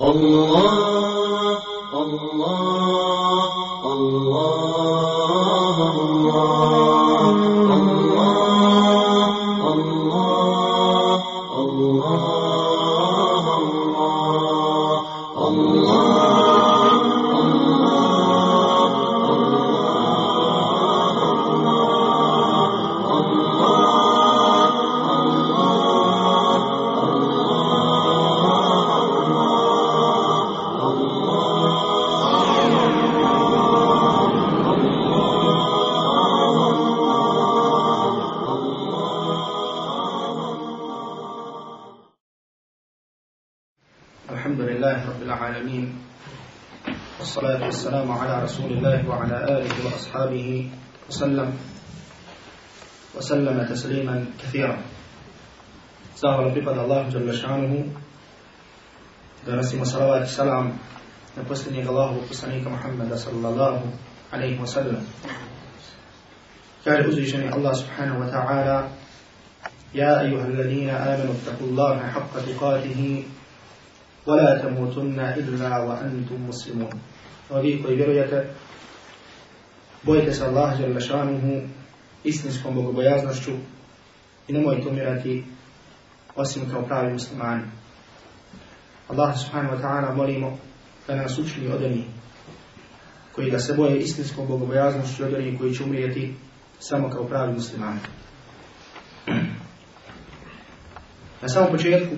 الله الله الله. وسلم تسليما كثيرا. سهر رفيقة الله جل شأنه. دونسي صلوات السلام. نبسلني الله وقصنيك محمد صلى الله عليه وسلم. قال أزيشني الله سبحانه وتعالى. يا أيها الذين آمنوا اتقوا الله حق تقاته. ولا تموتن إلا وأنتم مسلمون. وفي قيبرية بويتس الله جل شأنه. Istinskom bogobojaznošću i nemojte umirati osim kao pravi muslimani. Allah subhanahu wa ta'ala molimo da nas učini od onih koji ga se boje istinskom bogobojaznošću od onih koji će umrijeti samo kao pravi muslimani. Na samom početku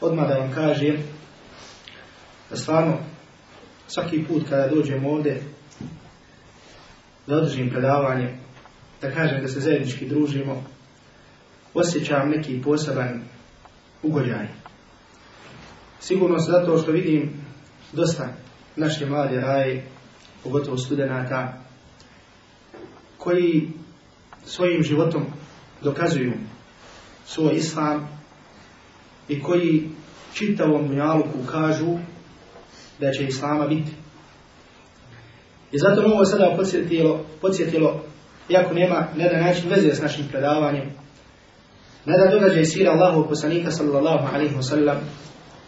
odmah da vam kažem da stvarno svaki put kada dođem ovdje da održim predavanje, da kažem da se zajednički družimo, osjećam neki poseban ugođaj. Sigurno se zato što vidim dosta naše mlade raje, pogotovo studenata, koji svojim životom dokazuju svoj islam i koji čitavom dunjaluku kažu da će Islama biti. I zato me ovo sada podsjetilo, podsjetilo iako nema na jedan način veze s našim predavanjem, na da događaj sira Allahu poslanika sallallahu alaihi wasallam,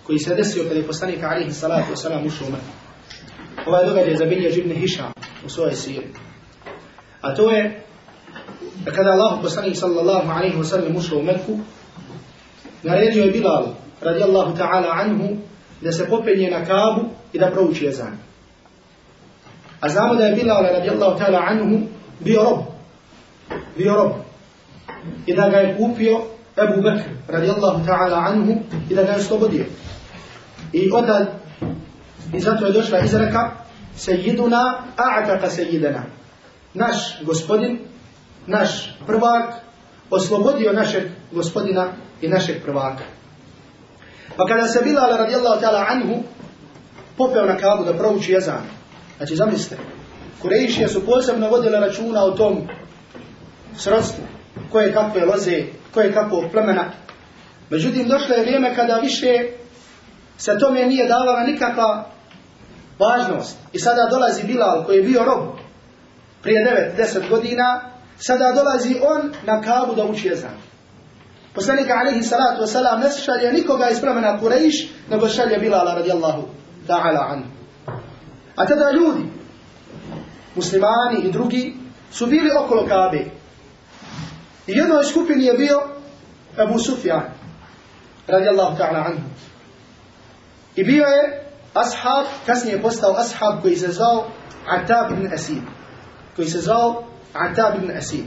koji se desio kada je poslanika alaihi salatu wasallam ušao u Meku. Ovaj događaj zabilje ibn Hišam u svojoj siri. A to je da kada Allah poslanik sallallahu alaihi wasallam ušao u Meku, naredio je Bilal radijallahu ta'ala anhu da se popenje na kabu i da prouči jezan. A znamo da je Bilal radijallahu ta'ala anhu bio rob. Bio rob. I da ga je kupio Ebu Bekr radijallahu ta'ala anhu i da ga je slobodio. I onda i zato je došla izreka Sejiduna a'ataka sejidana. Naš gospodin, naš prvak, oslobodio našeg gospodina i našeg prvaka. Pa kada se Bilal radijallahu ta'ala anhu popeo na kabu da prouči jezan, znači zamislite, Kurejšije su posebno vodile računa o tom srodstvu, koje kakve loze, koje kakvog plemena. Međutim, došlo je vrijeme kada više se tome nije davala nikakva važnost. I sada dolazi Bilal koji je bio rob prije 9-10 godina, sada dolazi on na kabu da uči jezan. Poslanika alaihi salatu wasalam ne šalje nikoga iz plemena Kurejš, nego šalje Bilala radijallahu ta'ala anhu. A tada ljudi, muslimani i drugi, su bili okolo Kabe. I jednoj skupini je bio Abu Sufjan, radijallahu ta'ala anhu. I bio je ashab, kasnije je postao ashab koji se zvao Atab ibn Asid. Koji se zvao Atab ibn Asid.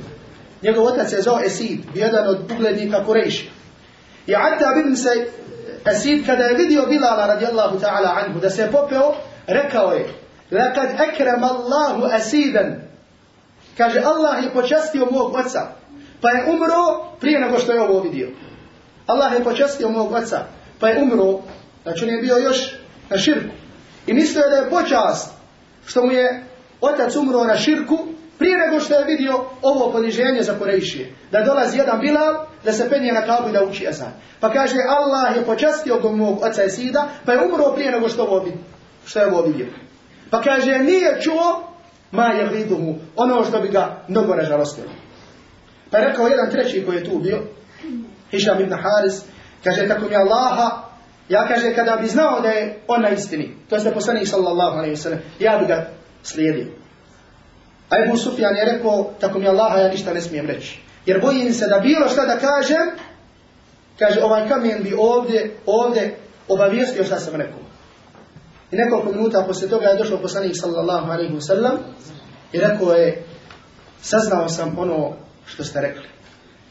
Njegov otac je zvao Esid, bio jedan od uglednika Kurejša. I Atab ibn Asid kada je vidio Bilala radijallahu ta'ala anhu da se je popeo, rekao je Lekad ekrem Allahu Asidan. Kaže, Allah je počastio mog oca. Pa je umro prije nego što je ovo vidio. Allah je počastio mog oca. Pa je umro, znači on je bio još na širku. I mislio da je počast što mu je otac umro na širku prije nego što je vidio ovo poniženje za Korejšije. Da dolazi jedan Bilal, da se penje na kabu i da uči ezan. Pa kaže, Allah je počastio mog oca Esida, pa je umro prije nego što, što je ovo vidio. Pa kaže, nije čuo, ma je viduhu, ono što bi ga mnogo nažalostilo. Pa je rekao jedan treći koji je tu bio, Hišam ibn Haris, kaže, tako mi Allaha, Ja kaže, kada bi znao da je on na istini, to je poslanik sallallahu alaihi sallam, ja bi ga slijedio. A Ebu Sufjan je rekao, tako mi Allaha ja ništa ne smijem reći. Jer bojim se da bilo šta da kažem, kaže, ovaj kamen bi ovdje, ovdje obavijestio šta sam rekao. I nekoliko minuta poslije toga je došao poslanik sallallahu alaihi wa sallam i rekao je, saznao sam ono što ste rekli.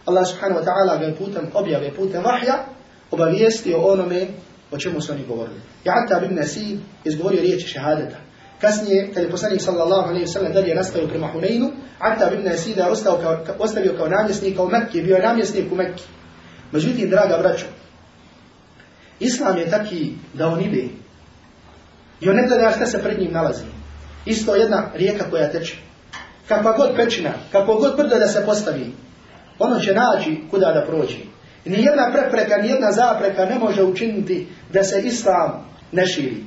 Allah subhanahu wa ta'ala ga je putem objave, putem vahja, obavijestio onome o čemu su oni govorili. I Atta ibn Nasid izgovorio riječi šehadeta. Kasnije, kad je poslanik sallallahu alaihi wa sallam dalje nastavio prema Huneinu, Atta ibn Nasid je ostao kao, ostavio kao namjesnika u Mekki, bio je namjesnik u Mekki. Međutim, draga braćo, Islam je taki da on ide. I on ne gleda šta se pred njim nalazi. Isto jedna rijeka koja teče. Kakva god pećina, kakvo god brdo da se postavi, ono će naći kuda da prođe. Nijedna prepreka, nijedna zapreka ne može učiniti da se Islam ne širi.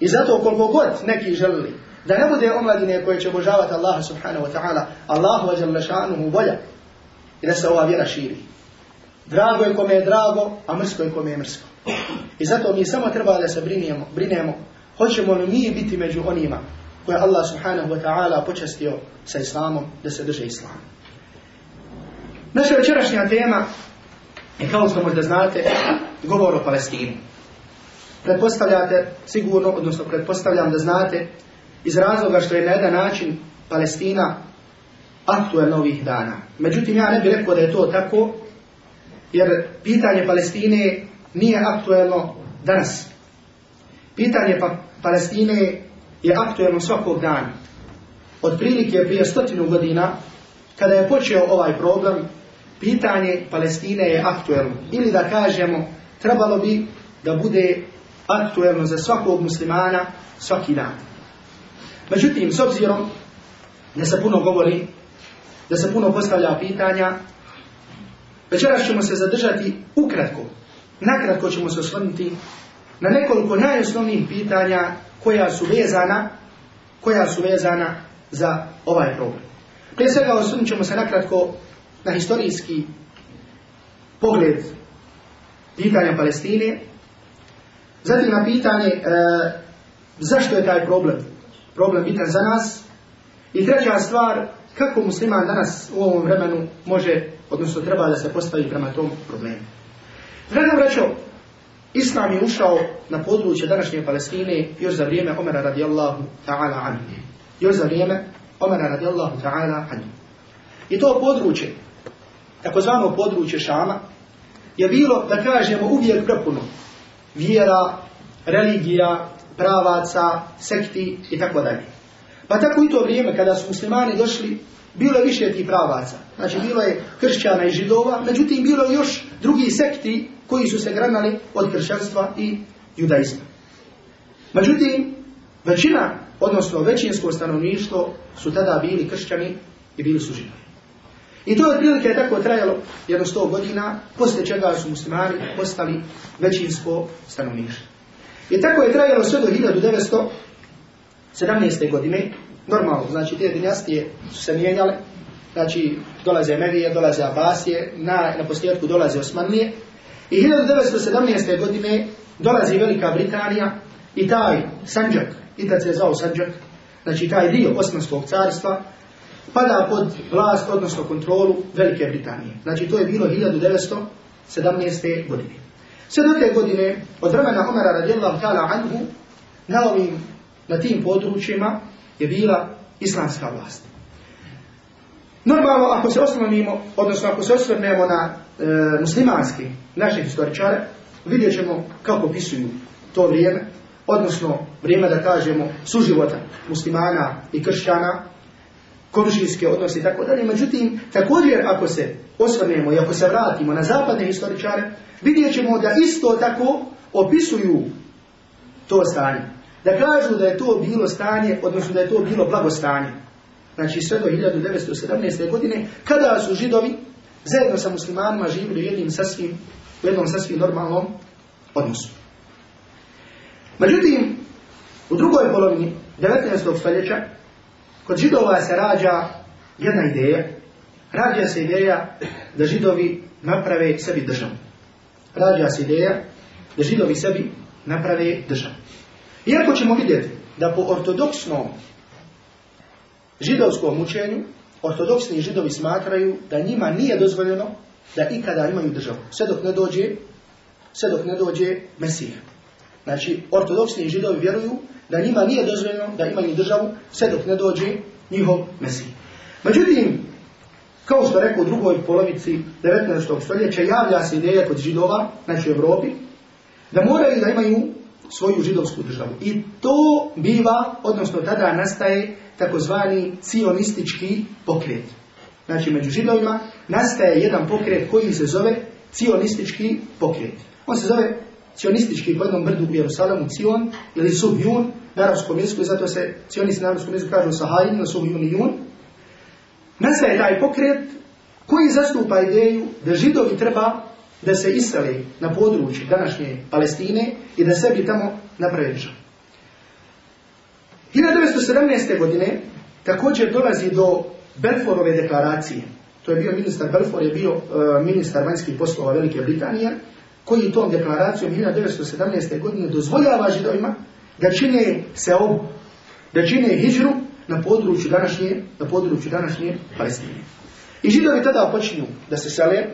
I zato koliko god neki želili da ne bude omladine koje će obožavati Allaha subhanahu wa ta'ala, Allahu šanuhu volja i da se ova vjera širi. Drago je kome je drago, a mrsko je kome je mrsko. I zato mi samo treba da se brinemo, brinemo hoćemo li mi biti među onima koje Allah subhanahu wa ta'ala počestio sa islamom da se drže islamu. Naša večerašnja tema je kao što možda znate govor o Palestini. Pretpostavljate sigurno, odnosno pretpostavljam da znate iz razloga što je na jedan način Palestina aktuelna ovih dana. Međutim, ja ne bih rekao da je to tako, jer pitanje Palestine nije aktuelno danas. Pitanje pa Palestine je aktuelno svakog dana. Od prilike prije stotinu godina, kada je počeo ovaj problem, pitanje Palestine je aktuelno. Ili da kažemo, trebalo bi da bude aktuelno za svakog muslimana svaki dan. Međutim, s obzirom da se puno govori, da se puno postavlja pitanja, večeras ćemo se zadržati ukratko, nakratko ćemo se osvrnuti na nekoliko najosnovnijih pitanja koja su vezana, koja su vezana za ovaj problem. Prije svega osvrnut ćemo se nakratko na historijski pogled pitanja Palestine, zatim na pitanje e, zašto je taj problem, problem bitan za nas, i treća stvar, kako musliman danas u ovom vremenu može, odnosno treba da se postavi prema tom problemu. Drago braćo, Islam je ušao na područje današnje Palestine još za vrijeme Omera radijallahu ta'ala anhu. Još za vrijeme Omera radijallahu ta'ala anhu. I to područje, takozvano područje Šama, je bilo, da kažemo, uvijek prepuno vjera, religija, pravaca, sekti i tako dalje. Pa tako i to vrijeme kada su muslimani došli, bilo je više tih pravaca. Znači bilo je kršćana i židova, međutim bilo je još drugi sekti koji su se granali od kršćanstva i judaizma. Međutim, većina, odnosno većinsko stanovništvo su tada bili kršćani i bili su židovi. I to je otprilike tako trajalo jedno sto godina, poslije čega su muslimani postali većinsko stanovništvo. I tako je trajalo sve do 1917. godine, normalno, znači te dinastije su se mijenjale, znači dolaze Emevije, dolaze Abasije, na, na posljedku dolaze Osmanlije, I 1917. godine dolazi Velika Britanija i taj Sanđak, i tad se je zvao Sanđak, znači taj dio Osmanskog carstva, pada pod vlast, odnosno kontrolu Velike Britanije. Znači to je bilo 1917. godine. Sve do te godine, od vremena Omara radijallahu ta'ala anhu, na ovim, na tim područjima je bila islamska vlast. Normalno, ako se osnovimo, odnosno ako se osvrnemo na e, muslimanski naše historičare, vidjet ćemo kako opisuju to vrijeme, odnosno vrijeme da kažemo suživota muslimana i kršćana, komšijske odnose i tako dalje. Međutim, također ako se osvrnemo i ako se vratimo na zapadne historičare, vidjet ćemo da isto tako opisuju to stanje. Da kažu da je to bilo stanje, odnosno da je to bilo blagostanje. Znači sve do 1917. godine, kada su židovi zajedno sa muslimanima živjeli u jednim sasvim, u jednom sasvim normalnom odnosu. Međutim, u drugoj polovini 19. stoljeća, kod židova se rađa jedna ideja, rađa se ideja da židovi naprave sebi državu. Rađa se ideja da židovi sebi naprave državu. Iako ćemo vidjeti da po ortodoksnom židovskom učenju, ortodoksni židovi smatraju da njima nije dozvoljeno da ikada imaju državu. Sve dok ne dođe, sve dok ne dođe Mesih. Znači, ortodoksni židovi vjeruju da njima nije dozvoljeno da imaju državu sve dok ne dođe njihov Mesih. Međutim, kao što rekao u drugoj polovici 19. stoljeća, javlja se ideja kod židova, znači u Evropi, da moraju da imaju svoju židovsku državu. I to biva, odnosno tada nastaje takozvani cionistički pokret. Znači, među židovima nastaje jedan pokret koji se zove cionistički pokret. On se zove cionistički po jednom brdu u Jerusalemu, Cion ili Subjun na arabskom jeziku i zato se cionisti na arabskom jeziku kažu Sahajin, na Subjun i Jun. Nastaje taj pokret koji zastupa ideju da židovi treba da se isele na području današnje Palestine i da sebi tamo naprave. 1917. godine također dolazi do Belforove deklaracije. To je bio ministar Belfor, je bio uh, ministar vanjskih poslova Velike Britanije, koji tom deklaracijom 1917. godine dozvoljava židovima da čine se obu, da čine hijđru na području današnje, na području današnje Palestine. I židovi tada počinju da se sele,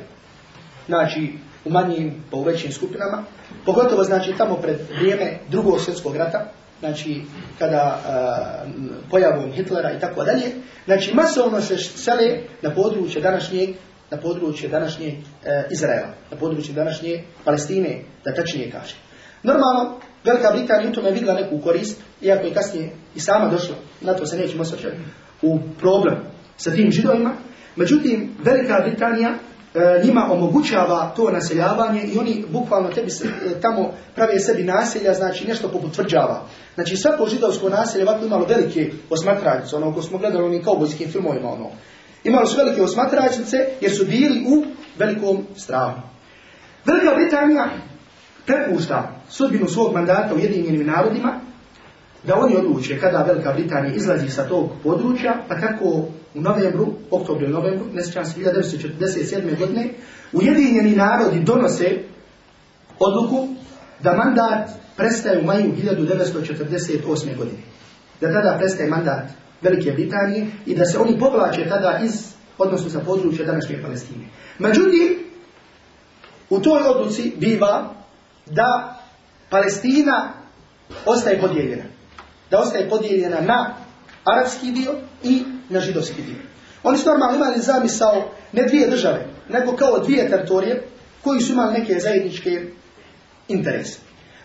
znači u manjim, pa u većim skupinama, pogotovo znači tamo pred vrijeme drugog svjetskog rata, znači kada uh, pojavom Hitlera i tako dalje, znači masovno se sele na područje današnjeg na područje današnje e, Izraela, na područje današnje Palestine, da tačnije kaže. Normalno, Velika Britanija u tome je vidjela neku korist, iako je kasnije i sama došla, na to se nećemo osvrćati, u problem sa tim židovima. Međutim, Velika Britanija e, njima omogućava to naseljavanje i oni bukvalno tebi se, tamo prave sebi naselja, znači nešto poput tvrđava. Znači svako židovsko naselje ovako imalo velike osmatraljce, ono ko smo gledali u onim kaubojskim filmovima, ono, Imali su velike osmatračnice jer su bili u velikom strahu. Velika Britanija prepušta sudbinu svog mandata Ujedinjenim narodima da oni odluče kada Velika Britanija izlazi sa tog područja, pa tako u novembru, oktobru i novembru, ne se 1947. godine, Ujedinjeni narodi donose odluku da mandat prestaje u maju 1948. godine. Da tada prestaje mandat Velike Britanije i da se oni povlače tada iz, odnosno sa područja današnje Palestine. Međutim, u toj odluci biva da Palestina ostaje podijeljena. Da ostaje podijeljena na arapski dio i na židovski dio. Oni su normalno imali zamisao ne dvije države, nego kao dvije teritorije koji su imali neke zajedničke interese.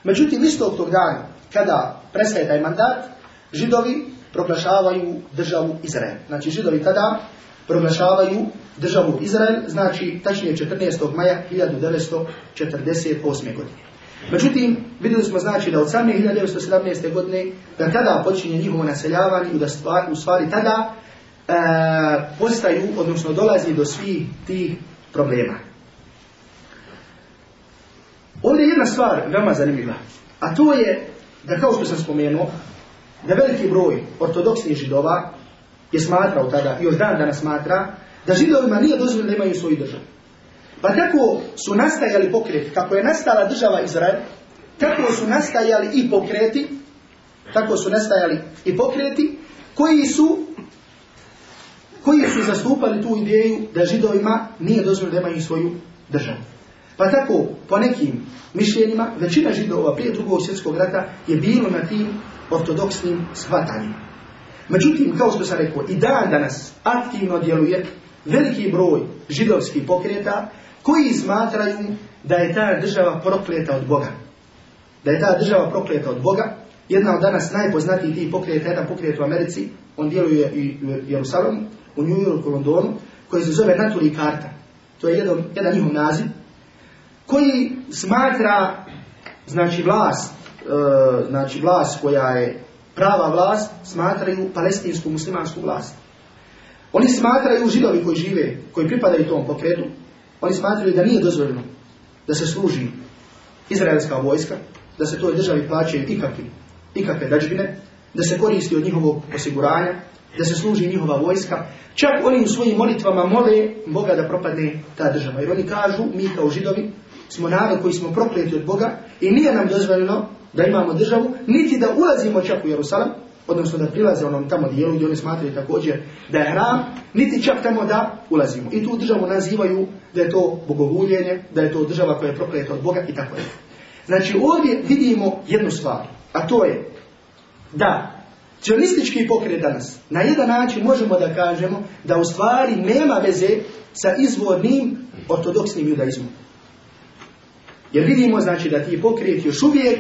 Međutim, istog tog dana, kada prestaje taj mandat, židovi proglašavaju državu Izrael. Znači židovi tada proglašavaju državu Izrael, znači tačnije 14. maja 1948. godine. Međutim, vidjeli smo znači da od same 1917. godine da tada počinje njihovo naseljavanje i da stvar, u stvari tada e, postaju, odnosno dolazi do svih tih problema. Ovdje je jedna stvar veoma zanimljiva, a to je da kao što sam spomenuo, da veliki broj ortodoksnih židova je smatrao tada, i još dan danas smatra, da židovima nije dozvoljeno da imaju svoju državu. Pa tako su nastajali pokreti, kako je nastala država Izrael, tako su nastajali i pokreti, tako su nastajali i pokreti, koji su koji su zastupali tu ideju da židovima nije dozvoljeno da imaju svoju državu. Pa tako, po nekim mišljenjima, većina židova prije drugog svjetskog rata je bilo na tim ortodoksnim shvatanjima. Međutim, kao što sam rekao, i dan danas aktivno djeluje veliki broj židovskih pokreta koji smatraju da je ta država prokleta od Boga. Da je ta država prokleta od Boga. Jedna od danas najpoznatijih tih pokreta, jedan pokret u Americi, on djeluje i u Jerusalemu, u New Yorku, u Londonu, koji se zove Naturi Karta. To je jedan, jedan njihov naziv, koji smatra, znači, vlast e, znači vlast koja je prava vlast, smatraju palestinsku muslimansku vlast. Oni smatraju židovi koji žive, koji pripadaju tom pokretu, oni smatraju da nije dozvoljeno da se služi izraelska vojska, da se toj državi plaćaju ikakve, ikakve dađbine, da se koristi od njihovog osiguranja, da se služi njihova vojska. Čak oni u svojim molitvama mole Boga da propadne ta država. Jer oni kažu, mi kao židovi, smo narod koji smo prokleti od Boga i nije nam dozvoljeno da imamo državu, niti da ulazimo čak u Jerusalim, odnosno da prilaze onom tamo dijelu gdje oni smatraju također da je hram, niti čak tamo da ulazimo. I tu državu nazivaju da je to bogovuljenje, da je to država koja je prokleta od Boga i tako je. Znači ovdje vidimo jednu stvar, a to je da Cionistički pokret danas, na jedan način možemo da kažemo da u stvari nema veze sa izvornim ortodoksnim judaizmom. Jer vidimo znači da ti pokreti još uvijek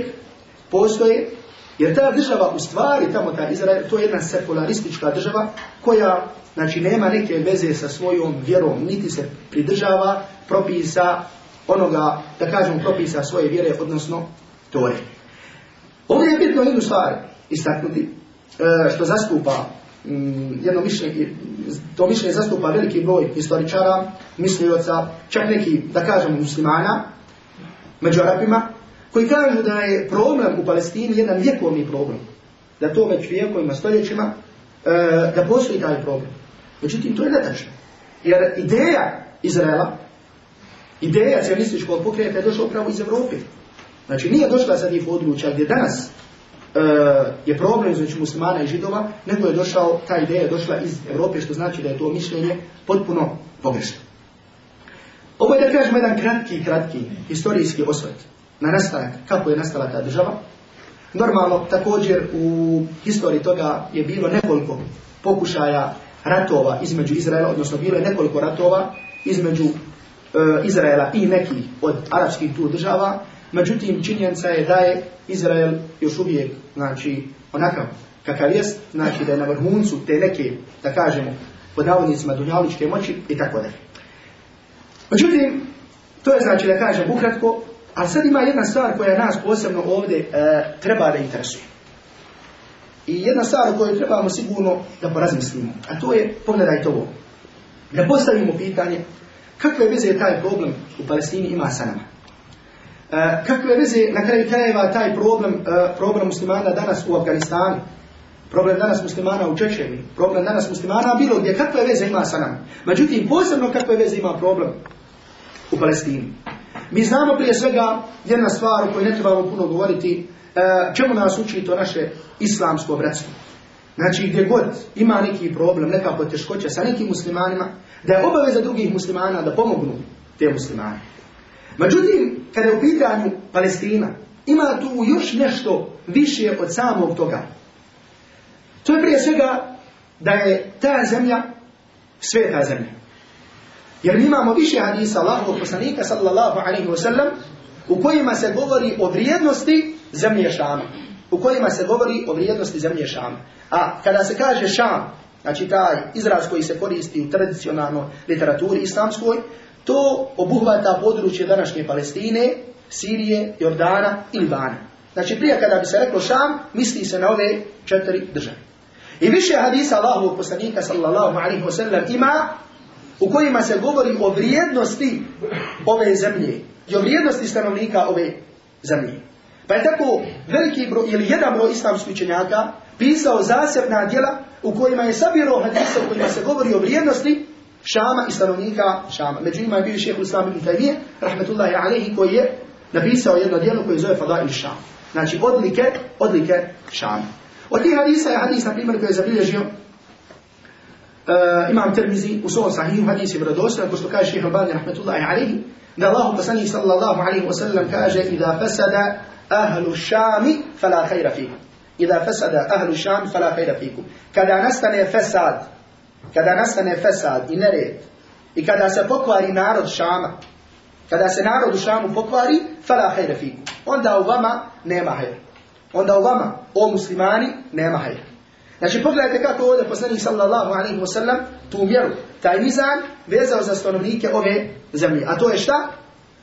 postoje, jer ta država u stvari, tamo ta Izrael, to je jedna sekularistička država koja znači nema neke veze sa svojom vjerom, niti se pridržava propisa onoga, da kažemo propisa svoje vjere, odnosno tore. Ovdje je bitno jednu stvar istaknuti, e, što zastupa mm, jedno mišljenje, to mišljenje zastupa veliki broj historičara, mislioca, čak neki, da kažemo, muslimana, među Arapima, koji kažu da je problem u Palestini jedan vjekovni problem. Da to već vijekovima, stoljećima, e, da postoji taj problem. Međutim, to je netačno. Jer ideja Izraela, ideja cionističkog pokreta je došla upravo iz Evrope. Znači, nije došla sa tih područja gdje danas e, je problem između muslimana i židova, nego je došao, ta ideja je došla iz Evrope, što znači da je to mišljenje potpuno pogrešno. Ovo je da kažemo jedan kratki, kratki historijski osvrt na nastanak, kako je nastala ta država. Normalno, također u historiji toga je bilo nekoliko pokušaja ratova između Izraela, odnosno bilo je nekoliko ratova između e, Izraela i nekih od arapskih tu država, međutim činjenica je da je Izrael još uvijek, znači, onakav kakav jest, znači da je na vrhuncu te neke, da kažemo, pod navodnicima dunjaličke moći i tako dalje. Međutim, to je znači da kažem ukratko, ali sad ima jedna stvar koja nas posebno ovdje e, treba da interesuje. I jedna stvar o kojoj trebamo sigurno da porazmislimo, a to je, pogledajte ovo, da postavimo pitanje kakve veze taj problem u Palestini ima sa nama. E, kakve veze na kraju krajeva taj problem, e, problem muslimana danas u Afganistanu, problem danas muslimana u Čečeni, problem danas muslimana bilo gdje, kakve veze ima sa nama. Međutim, posebno kakve veze ima problem u Palestini. Mi znamo prije svega jedna stvar o kojoj ne trebamo puno govoriti, e, čemu nas uči to naše islamsko bratstvo. Znači gdje god ima neki problem, neka poteškoća sa nekim muslimanima, da je obaveza drugih muslimana da pomognu te muslimane. Međutim, kada je u pitanju Palestina, ima tu još nešto više od samog toga. To je prije svega da je ta zemlja sveta zemlja. Jer mi imamo više hadisa Allahovog poslanika sallallahu alaihi wasallam u kojima se govori o vrijednosti zemlje Šama. U kojima se govori o vrijednosti zemlje Šama. A kada se kaže Šam, znači taj izraz koji se koristi u tradicionalnoj literaturi islamskoj, to obuhvata područje današnje Palestine, Sirije, Jordana i Libana. Znači prije kada bi se reklo Šam, misli se na ove četiri države. I više hadisa Allahovog poslanika sallallahu alaihi wasallam ima u kojima se govori o vrijednosti ove zemlje i o vrijednosti stanovnika ove zemlje. Pa je tako veliki broj ili jedan broj islamskih učenjaka pisao zasebna djela u kojima je sabiro hadisa u kojima se govori o vrijednosti Šama i stanovnika Šama. Među njima je bio šehr Islam ibn Taymiye, rahmetullahi alaihi, koji je napisao jedno djelo koje zove Fadail Šam. Znači odlike, odlike Šama. Od tih hadisa je hadis, na primjer, koji je zabilježio uh, imam Tirmizi u svom sahihu hadis je vjerodostojan, ko što kaže šehr Albani, rahmetullahi alaihi, da Allahu poslanik sallallahu alaihi wa sallam kaže Ida fasada ahlu šami fala hajra fikum. Ida fasada ahlu šami fala hajra fikum. Kada nastane fesad, kada nastane fesad i nered, i kada se pokvari narod šama, kada se narod u šamu pokvari, fala hajra fikum. Onda u vama nema hajra. Onda u vama, o muslimani, nema hajra. Znači pogledajte kako ovdje poslanik sallallahu alaihi wa sallam tu mjeru, taj mizan vezao za stanovnike ove zemlje. A to je šta?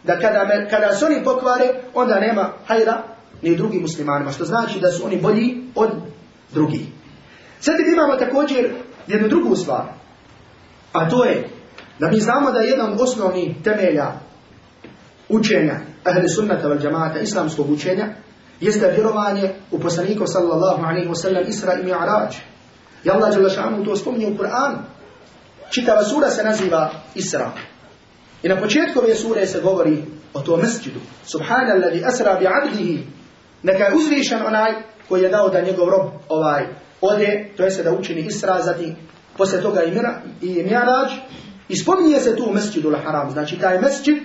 Da kada, me, kada se oni pokvare, onda nema hajra ni drugim muslimanima. Što znači da su oni bolji od drugih. Sad imamo također jednu drugu stvar. A to je da mi znamo da je jedan od osnovnih temelja učenja ahli sunnata val džamata, islamskog učenja, jeste vjerovanje u poslanikov sallallahu alaihi wa sallam Isra i Mi'raj. I Allah jalla šanu to spominje u Kur'anu. Čitava sura se naziva Isra. I na početku ove sure se govori o to mesčidu. Subhanalladhi asra bi abdihi. Neka je uzvišen onaj koji je dao da njegov rob ovaj ode, to jeste da učini Isra, zatim poslije toga i, mira, i Mjarađ. I spominje se tu mesčidul haram, znači taj mesčid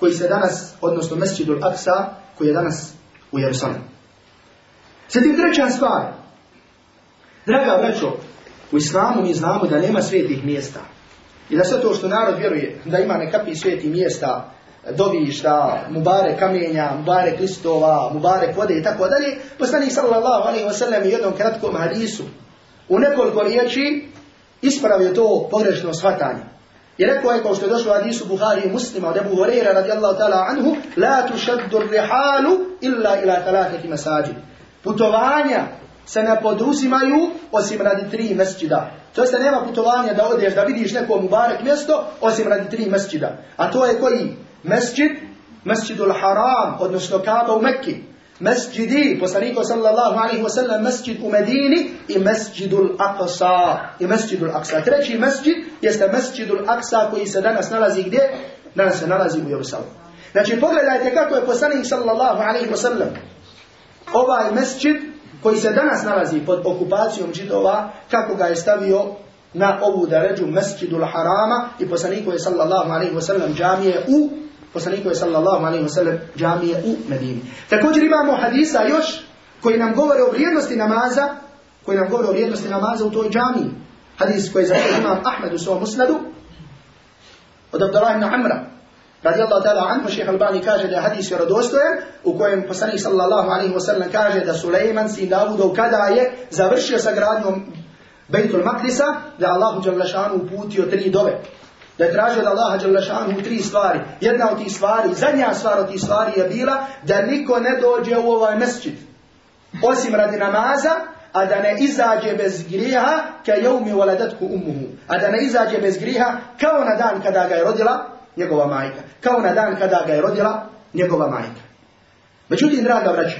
koji se danas, odnosno mesčidul Aksa, koji je danas u Jerusalimu. Zatim treća stvar. Draga braćo, u islamu mi znamo da nema svetih mjesta. I da sve to što narod vjeruje, da ima nekakvi sveti mjesta, dovišta, mubare kamenja, mubare listova, mubare vode i tako dalje, poslanik sallallahu alaihi wa sallam u jednom kratkom hadisu u nekoliko riječi ispravio to pogrešno shvatanje. I rekao je kao što je došlo hadisu Buhari i muslima od Ebu Horeira radijallahu ta'ala anhu La tušaddu rihalu illa ila talatati masajid. Putovanja se ne poduzimaju osim radi tri mesčida. To jeste nema putovanja da odeš da vidiš neko mubarek mjesto osim radi tri mesčida. A to je koji? Mesčid, mesčidul haram, odnosno Kaaba u Mekki. Mesđidi, poslaniko sallallahu alaihi wa sallam, mesđid u Medini i mesđidul Aqsa. I mesđidul Aqsa. Treći mesđid jeste mesđidul Aqsa koji se danas nalazi gdje? Danas se nalazi u Jerusalimu. Znači pogledajte kako je poslanik sallallahu alaihi wa sallam ovaj mesđid koji se danas nalazi pod okupacijom židova, kako ga je stavio na ovu daređu mesđidul harama i poslaniko je sallallahu alaihi wa sallam džamije u poslaniku je sallallahu alaihi wa sallam džamije u Medini. Također imamo hadisa još koji nam govore o vrijednosti namaza, koji nam govore o vrijednosti namaza u toj džamiji. Hadis koji je imam Ahmed u svom musnadu od Abdullah ibn Amra. Radi Allah ta'ala anhu, šeha Albani kaže da je hadis vjerodostojen u kojem poslanik sallallahu alaihi wa sallam kaže da Sulejman sin Davudov kada je završio sa gradnjom Bejtul da Allahu Đalešanu uputio tri dove da je tražio od Allaha Đalešanu tri stvari. Jedna od tih stvari, zadnja stvar od tih stvari je bila da niko ne dođe u ovaj mesčit. Osim radi namaza, a da ne izađe bez grijeha ka jeumi waladatku umuhu. A da ne izađe bez grijeha kao na dan kada ga je rodila njegova majka. Kao na dan kada ga je rodila njegova majka. Međutim, draga braća,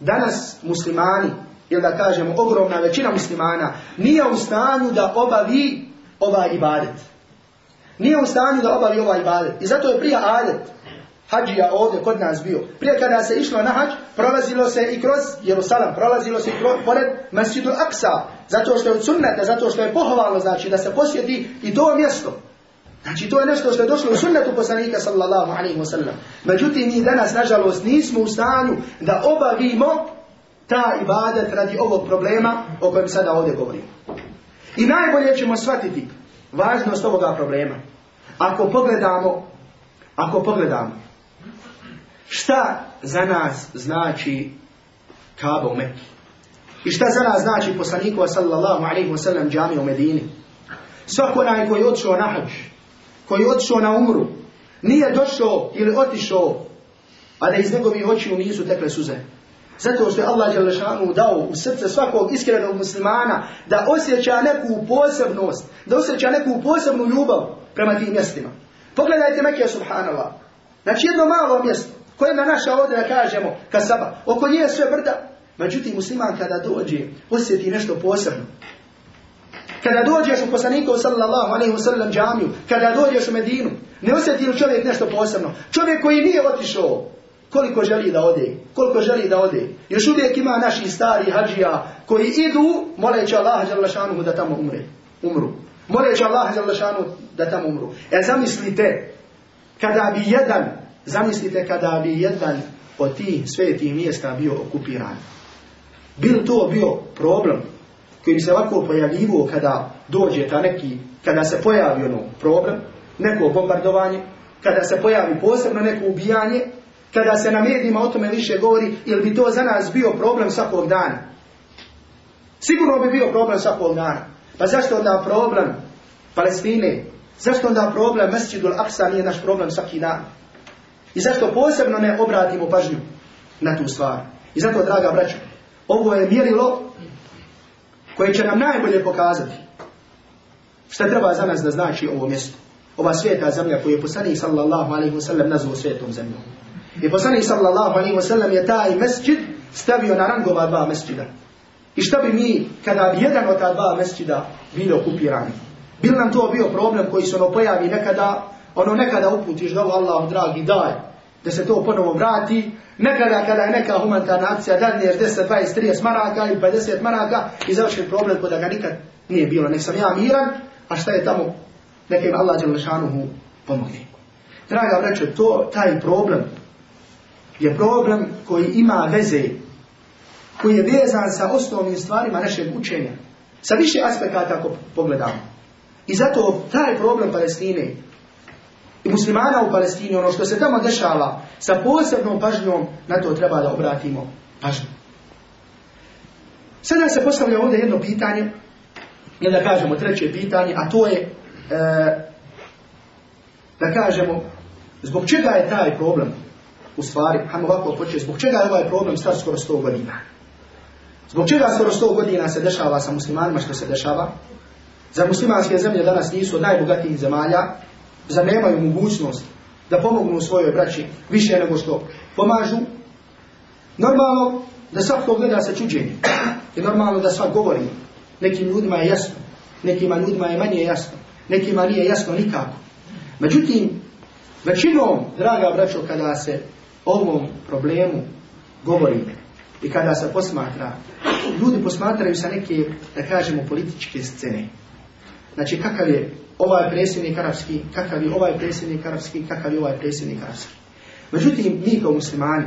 danas muslimani, ili da kažemo ogromna većina muslimana, nije u stanju da obavi ovaj ibadet nije u stanju da obavi ovaj ibadet. I zato je prije adet hađija ovdje kod nas bio. Prije kada se išlo na hađ, prolazilo se i kroz Jerusalam, prolazilo se i kroz, pored Masjidu Aksa, zato što je od sunneta, zato što je pohvalno, znači da se posjeti i to mjesto. Znači to je nešto što je došlo u sunnetu poslanika sallallahu alaihi wa sallam. Međutim, mi danas, nažalost, nismo u stanju da obavimo ta ibadet radi ovog problema o kojem sada ovdje govorimo. I najbolje ćemo shvatiti važnost ovoga problema. Ako pogledamo, ako pogledamo, šta za nas znači Kaaba u Mekki? I šta za nas znači poslanikova sallallahu alaihi wa sallam džami u Medini? Svako onaj koji je odšao na hađ, koji je odšao na umru, nije došao ili otišao, a da iz njegovih očiju nisu tekle suze. Zato što je Allah Đalešanu dao u srce svakog iskrenog muslimana da osjeća neku posebnost, da osjeća neku posebnu ljubav prema tim mjestima. Pogledajte Mekije, subhanallah. Znači jedno malo mjesto, koje na naša ovdje da kažemo, kasaba, oko nje je sve brda. Međutim, musliman kada dođe, osjeti nešto posebno. Kada dođeš u poslanikov sallallahu alaihi wa sallam džamiju, kada dođeš u Medinu, ne osjeti čovjek nešto posebno? Čovjek koji nije otišao, koliko želi da ode, koliko želi da ode. Još uvijek ima naši stari hađija koji idu, moleći Allah da tamo umre, umru. Moleći Allah da tamo umru. E zamislite, kada bi jedan, zamislite kada bi jedan od tih svetih mjesta bio okupiran. Bil to bio problem koji bi se ovako pojavljivo kada dođe ta neki, kada se pojavi ono problem, neko bombardovanje, kada se pojavi posebno neko ubijanje, kada se na medijima o tome više govori, ili bi to za nas bio problem svakog dana? Sigurno bi bio problem svakog dana. Pa zašto onda problem Palestine? Zašto onda problem Mesjidul Aqsa nije naš problem svaki dan? I zašto posebno ne obratimo pažnju na tu stvar? I zato, draga braća, ovo je mjerilo koje će nam najbolje pokazati šta treba za nas da znači ovo mjesto. Ova sveta zemlja koju je poslanik sallallahu alaihi wa sallam nazvao svetom zemljom. I poslanik sallallahu alaihi wa sallam je taj mesđid stavio na rangova dva mesđida. I šta bi mi, kada bi jedan od ta dva mesđida bili okupirani? Bil nam to bio problem koji se ono pojavi nekada, ono nekada uputiš da Allahu dragi daj. da se to ponovo vrati, nekada kada je neka humanitarna akcija dadneš 10, 20, 30 maraka ili 50 maraka i završi problem kod da ga nikad nije bilo. Nek sam ja miran, a šta je tamo, neka im Allah Đelešanuhu pomogne. Draga vrećo, to, taj problem je problem koji ima veze, koji je vezan sa osnovnim stvarima našeg učenja. Sa više aspekata ako pogledamo. I zato taj problem Palestine i muslimana u Palestini, ono što se tamo dešava, sa posebnom pažnjom, na to treba da obratimo pažnju. Sada se postavlja ovdje jedno pitanje, ili da kažemo treće pitanje, a to je, e, da kažemo, zbog čega je taj problem, u stvari, hajmo ovako početi, zbog čega je ovaj problem star skoro 100 godina? Zbog čega skoro 100 godina se dešava sa muslimanima što se dešava? Za muslimanske zemlje danas nisu od najbogatijih zemalja, za nemaju mogućnost da pomognu svojoj braći više nego što pomažu, normalno da svako gleda sa čuđenjem. I normalno da svak govori. Nekim ljudima je jasno, nekima ljudima je manje jasno, nekima nije jasno nikako. Međutim, većinom, draga braćo, kada se ovom problemu govori i kada se posmatra, ljudi posmatraju sa neke, da kažemo, političke scene. Znači, kakav je ovaj predsjednik arapski, kakav je ovaj predsjednik arapski, kakav je ovaj predsjednik arapski. Međutim, mi kao muslimani,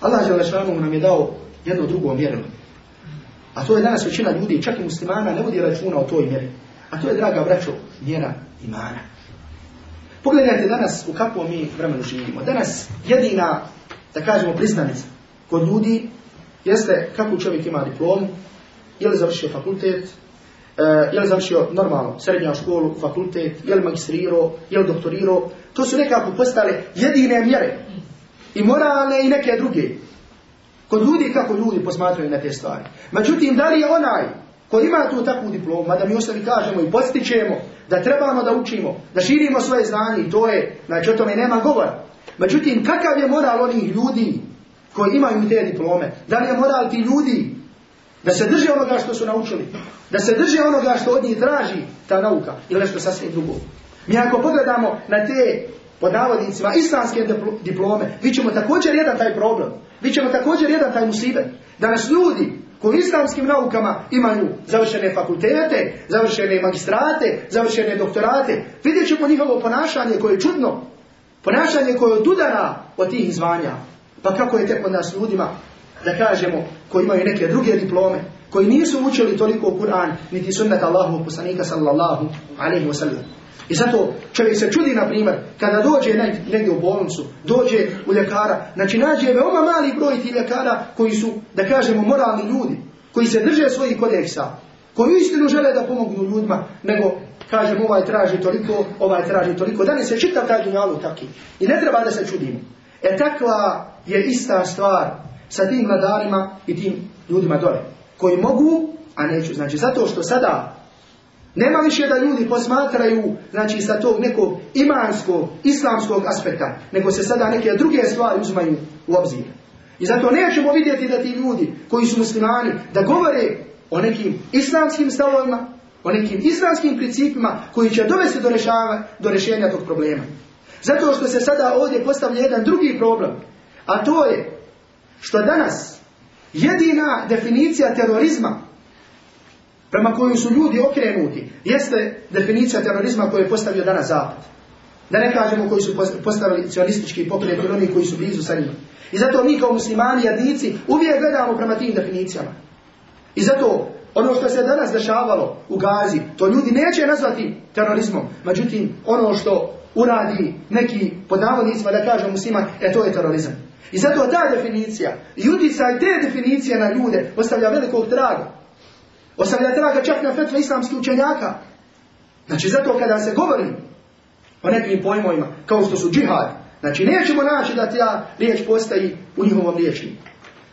Allah Želešanu nam je dao jedno drugo mjerilo. A to je danas većina ljudi, čak i muslimana, ne vodi računa o toj mjeri. A to je, draga braćo, mjera imana. Pogledajte danas u kakvom mi vremenu živimo. Danas jedina, da kažemo, priznanica kod ljudi jeste kako čovjek ima diplom, je li završio fakultet, uh, je li završio normalno srednja školu, fakultet, je li magistrirao, je li doktorirao. To su nekako postale jedine mjere. I moralne i neke druge. Kod ljudi kako ljudi posmatraju na te stvari. Međutim, da li je onaj ko ima tu takvu diplomu, da mi ostali kažemo i postičemo da trebamo da učimo, da širimo svoje znanje i to je, znači o tome nema govora. Međutim, kakav je moral onih ljudi koji imaju te diplome? Da li je moral ti ljudi da se drže onoga što su naučili? Da se drže onoga što od njih traži ta nauka ili nešto sasvim drugo? Mi ako pogledamo na te pod navodnicima islamske diplome, vi ćemo također jedan taj problem. Vi ćemo također jedan taj musibet. Da nas ljudi koji u islamskim naukama imaju završene fakultete, završene magistrate, završene doktorate, vidjet ćemo njihovo ponašanje koje je čudno. Ponašanje koje odudara od tih zvanja. Pa kako je tek od nas ljudima, da kažemo, koji imaju neke druge diplome, koji nisu učili toliko Kur'an, niti sunnet Allahu poslanika sallallahu alaihi wa sallam. I zato čovjek se čudi, na primjer, kada dođe negdje u bolnicu, dođe u ljekara, znači nađe veoma mali broj tih ljekara koji su, da kažemo, moralni ljudi, koji se drže svojih kodeksa, koji istinu žele da pomognu ljudima, nego kažemo ovaj traži toliko, ovaj traži toliko. Danas se čitav taj dunjalu taki. I ne treba da se čudimo. E takva je ista stvar sa tim vladarima i tim ljudima dole. Koji mogu, a neću. Znači, zato što sada Nema više da ljudi posmatraju, znači, sa tog nekog imanskog, islamskog aspekta, nego se sada neke druge stvari uzmaju u obzir. I zato nećemo vidjeti da ti ljudi koji su muslimani, da govore o nekim islamskim stavovima, o nekim islamskim principima koji će dovesti do, rešava, do rešenja tog problema. Zato što se sada ovdje postavlja jedan drugi problem, a to je što danas jedina definicija terorizma prema koju su ljudi okrenuti, jeste definicija terorizma koju je postavio danas Zapad. Da ne kažemo koji su postavili cionistički pokret oni koji su blizu sa njima. I zato mi kao muslimani, jadnici, uvijek gledamo prema tim definicijama. I zato ono što se danas dešavalo u Gazi, to ljudi neće nazvati terorizmom. Međutim, ono što uradi neki pod navodnicima da kažemo musliman, e to je terorizam. I zato ta definicija i uticaj te definicije na ljude ostavlja velikog traga. Ostavlja traga čak na fetve islamskih učenjaka. Znači zato kada se govori o nekim pojmovima kao što su džihad, znači nećemo naći da ta riječ postaji u njihovom riječniku.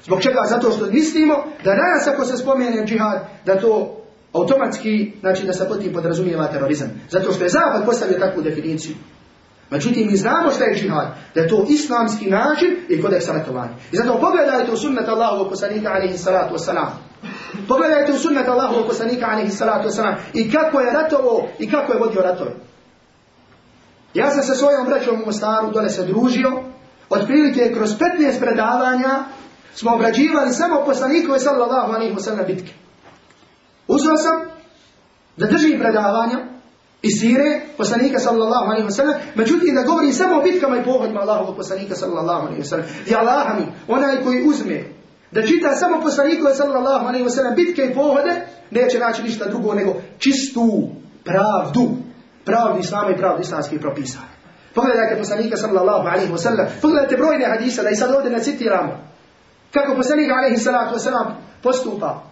Zbog čega? Zato što mislimo da danas ako se spomene džihad, da to automatski, znači da se potim podrazumijeva terorizam. Zato što je Zapad postavio takvu definiciju. Međutim, mi znamo šta je džihad, da je to islamski način i kodeks ratovanja. I zato pogledajte u sunnet Allahu poslanika alaihi salatu wasalam. Pogledajte u sunnet Allahu poslanika alaihi salatu wasalam i kako je ratovo i kako je vodio ratove. Ja sam sa svojom braćom u Mostaru dole se družio, otprilike kroz 15 predavanja smo obrađivali samo poslanikove sallallahu alaihi wa sallam bitke. Uzeo sam da držim predavanja iz sire poslanika sallallahu alaihi wa sallam, međutim da govorim samo o bitkama i pohodima Allahovog poslanika sallallahu alaihi wa sallam. I Allah mi, onaj koji uzme da čita samo poslanikove sallallahu alaihi wa sallam bitke i pohode, neće naći ništa drugo nego čistu pravdu. Pravdu islama i pravdu islamskih propisa. Pogledajte poslanika sallallahu alaihi wa sallam, pogledajte brojne hadisa da i sad ovdje ne citiramo. Kako poslanik alaihi salatu wa sallam postupa.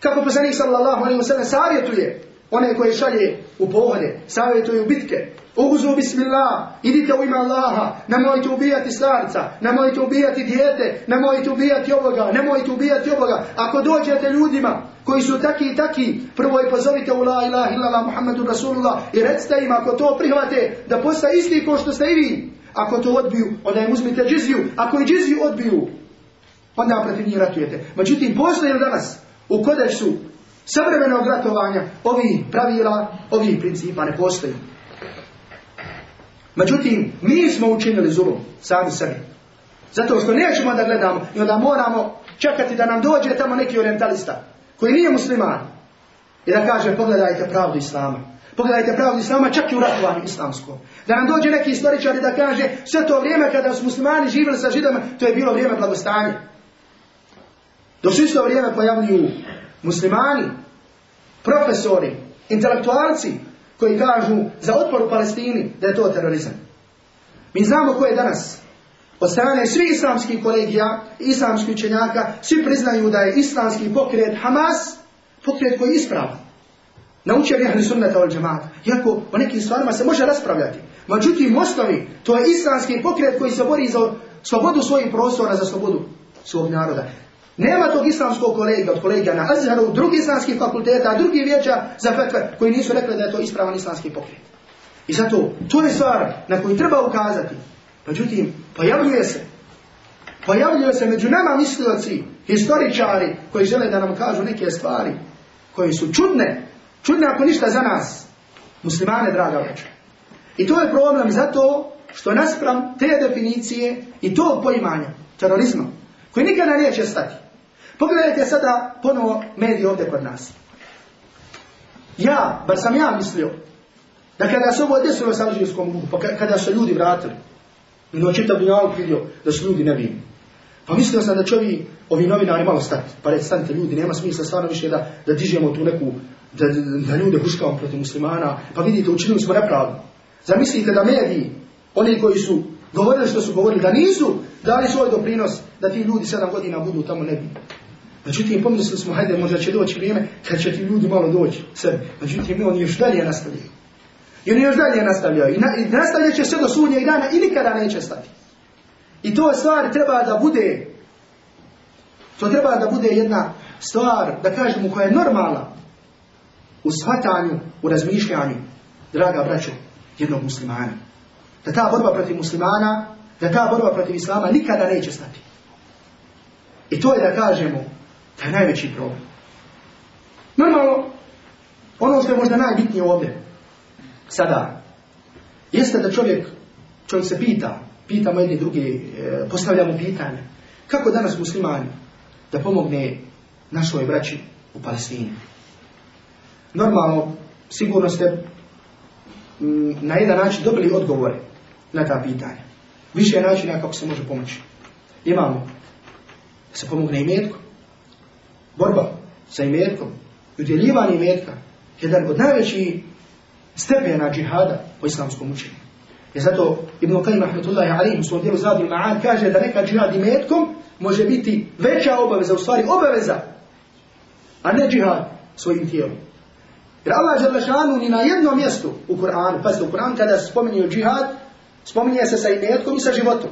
Kako poslanik sallallahu alaihi wa sallam savjetuje one koje šalje u pohode, savjetuje u bitke. Uguzu bismillah, idite u ime Allaha, nemojte ubijati starca, nemojte ubijati dijete, nemojte ubijati ovoga, nemojte ubijati ovoga. Ako dođete ljudima koji su taki i taki, prvo i pozovite u la ilaha illallah Muhammedu Rasulullah i recite im ako to prihvate da postaje isti ko što ste i vi. Ako to odbiju, onda im uzmite džiziju. Ako i džiziju odbiju, onda protiv njih ratujete. Međutim, postoje danas u kodeksu savremenog ratovanja ovih pravila, ovih principa ne postoji. Međutim, mi smo učinili zulum sami sebi. Zato što nećemo da gledamo i onda moramo čekati da nam dođe tamo neki orientalista koji nije musliman i da kaže pogledajte pravdu islama. Pogledajte pravdu islama čak i u ratovanju islamskom. Da nam dođe neki istoričar i da kaže sve to vrijeme kada su muslimani živjeli sa židama, to je bilo vrijeme blagostanja. Dok su isto vrijeme pojavljuju muslimani, profesori, intelektualci koji kažu za otpor u Palestini da je to terorizam. Mi znamo ko je danas od strane svih islamskih kolegija, islamskih učenjaka, svi priznaju da je islamski pokret Hamas pokret koji je ispravan. Naučio je ahli sunnata od džemata. Iako o nekim stvarima se može raspravljati. Međutim, osnovi, to je islamski pokret koji se bori za slobodu svojih prostora, za slobodu svog naroda. Nema tog islamskog kolega od kolegija na Azharu, drugi islamskih fakulteta, drugi vijeća za fetve koji nisu rekli da je to ispravan islamski pokret. I zato, to je stvar na koju treba ukazati. Međutim, pojavljuje se. Pojavljuje se među nama mislioci, historičari koji žele da nam kažu neke stvari koje su čudne. Čudne ako ništa za nas. Muslimane, draga vreća. I to je problem zato što naspram te definicije i tog poimanja terorizma, koji nikada neće stati. Pogledajte sada ponovo medije ovdje kod nas. Ja, bar sam ja mislio, da kada se ovo desilo sa Alžirskom luku, pa kada su ljudi vratili, no čitav dunjaluk vidio da su ljudi nevini. Pa mislio sam da će ovi, ovi novinari malo stati. Pa reći, stanite ljudi, nema smisla stvarno više da, da dižemo tu neku, da, da ljude huškamo protiv muslimana. Pa vidite, učinili smo nepravdu. Zamislite da mediji, oni koji su govorili što su govorili, da nisu dali svoj doprinos da ti ljudi sedam godina budu tamo nebi. Međutim, pomislili smo, hajde, možda će doći vrijeme kad će ti ljudi malo doći sebi. Međutim, oni još dalje nastavljaju. I oni još dalje nastavljaju. I, na, i će sve do sudnjeg dana i nikada neće stati. I to stvar treba da bude, to treba da bude jedna stvar, da kažemo, koja je normalna u shvatanju, u razmišljanju, draga braćo, jednog muslimana. Da ta borba protiv muslimana, da ta borba protiv islama nikada neće stati. I to je da kažemo, da je najveći problem. Normalno, ono što je možda najbitnije ovdje, sada, jeste da čovjek, čovjek se pita, pitamo jedni drugi, e, postavljamo pitanje, kako danas muslimani da pomogne našoj braći u Palestini? Normalno, sigurno ste m, na jedan način dobili odgovore na ta pitanja. Više načina kako se može pomoći. Imamo da se pomogne i metkom, borba sa imetkom, udjeljivanje imetka, jedan od najvećih stepena džihada u islamskom učenju. I zato Ibn Qayyim rahmetullahi alaihi u svom dijelu Ma'ad kaže da neka džihad imetkom može biti veća obaveza, u stvari obaveza, a ne džihad svojim tijelom. Jer Allah Đalešanu ni na jednom mjestu u Kur'anu, pazite, u Kur'anu kada se spominje džihad, spominje se sa imetkom i sa životom.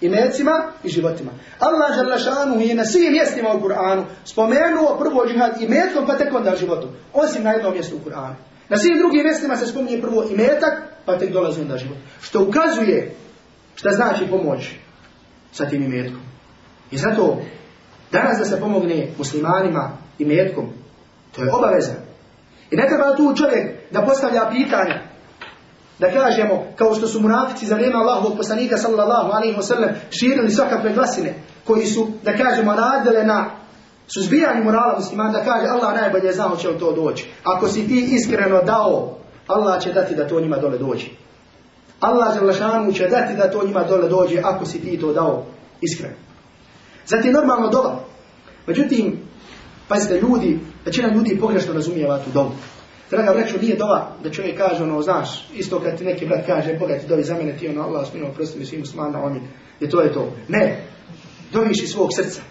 Imecima i životima. Allah Đalešanu je na svim mjestima u Kur'anu spomenuo prvo džihad imetkom pa tek onda životom. Osim na jednom mjestu u Kur'anu. Na svim drugim mjestima se spominje prvo imetak, pa tek dolazi onda život. Što ukazuje šta znači pomoć sa tim imetkom. I zato danas da se pomogne muslimanima imetkom, to je obaveza. I ne treba tu čovjek da postavlja pitanja. Da kažemo, kao što su munafici za vrijeme Allahovog poslanika sallallahu alaihi wa sallam širili svakakve glasine, koji su, da kažemo, radile na suzbijanju morala muslimana, da kaže Allah najbolje zna će to doći. Ako si ti iskreno dao, Allah će dati da to njima dole dođe. Allah Želešanu će dati da to njima dole dođe ako si ti to dao iskreno. Zatim normalno doba. Međutim, pazite, ljudi, većina ljudi pogrešno razumijeva tu dobu. Draga vreću, nije dova da čovjek kaže ono, znaš, isto kad ti neki brat kaže, Boga ti dovi za mene, ti ono, Allah smino, prosti mi svim muslimana, amin. I to je to. Ne. Doviš iz svog srca.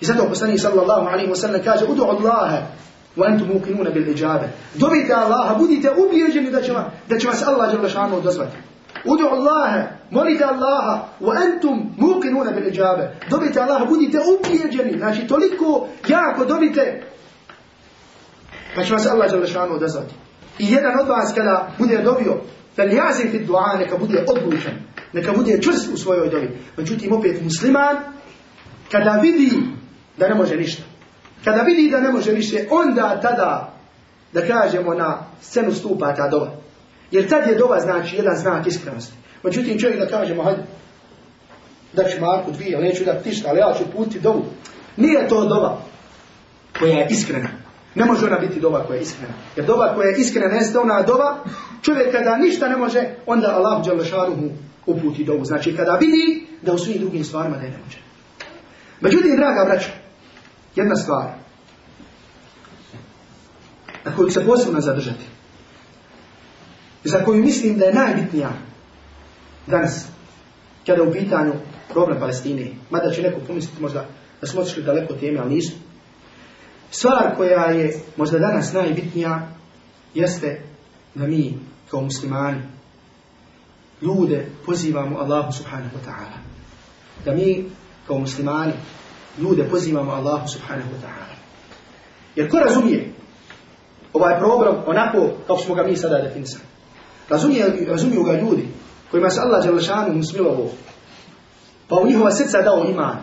I zato poslanik sallallahu alaihi wa sallam kaže, udu Allahe, wa antum muqinuna bil ijabe. Dovite Allaha, budite ubijeđeni da će, vam, da će vas Allah dželle odazvati. Udu Allahe, molite Allaha, wa antum muqinuna bil ijabe. Dovite Allaha, budite ubijeđeni, znači toliko jako dovite pa će vas Allah Đalešanu odazvati. I jedan od vas kada bude dobio, fel jazim fit dua, neka bude odlučan, neka bude čvrst u svojoj dobi. Međutim, opet musliman, kada vidi da ne može ništa, kada vidi da ne može ništa, onda tada, da kažemo, na scenu stupa ta doba. Jer tad je doba znači jedan znak iskrenosti. Međutim, čovjek da kažemo, hajde, da ću Marku dvije, neću da tišta, ali ja ću puti dobu. Nije to doba koja je iskrena. Ne može ona biti doba koja je iskrena. Jer doba koja je iskrena jeste ona doba, čovjek kada ništa ne može, onda Allah mu uputi dobu. Znači kada vidi da u svim drugim stvarima da je ne može. Međutim, draga braća, jedna stvar na koju se posebno zadržati za koju mislim da je najbitnija danas kada je u pitanju problem Palestine, mada će neko pomisliti možda da smo otišli daleko teme, ali nisu. Stvar koja je možda danas najbitnija jeste da mi kao muslimani ljude pozivamo Allahu subhanahu wa ta'ala. Da mi kao muslimani ljude pozivamo Allahu subhanahu wa ta'ala. Jer ko razumije ovaj problem onako kao smo ga mi sada definisali? Razumije, razumiju ga ljudi kojima se Allah Đelešanu usmilovo pa u njihova srca dao iman.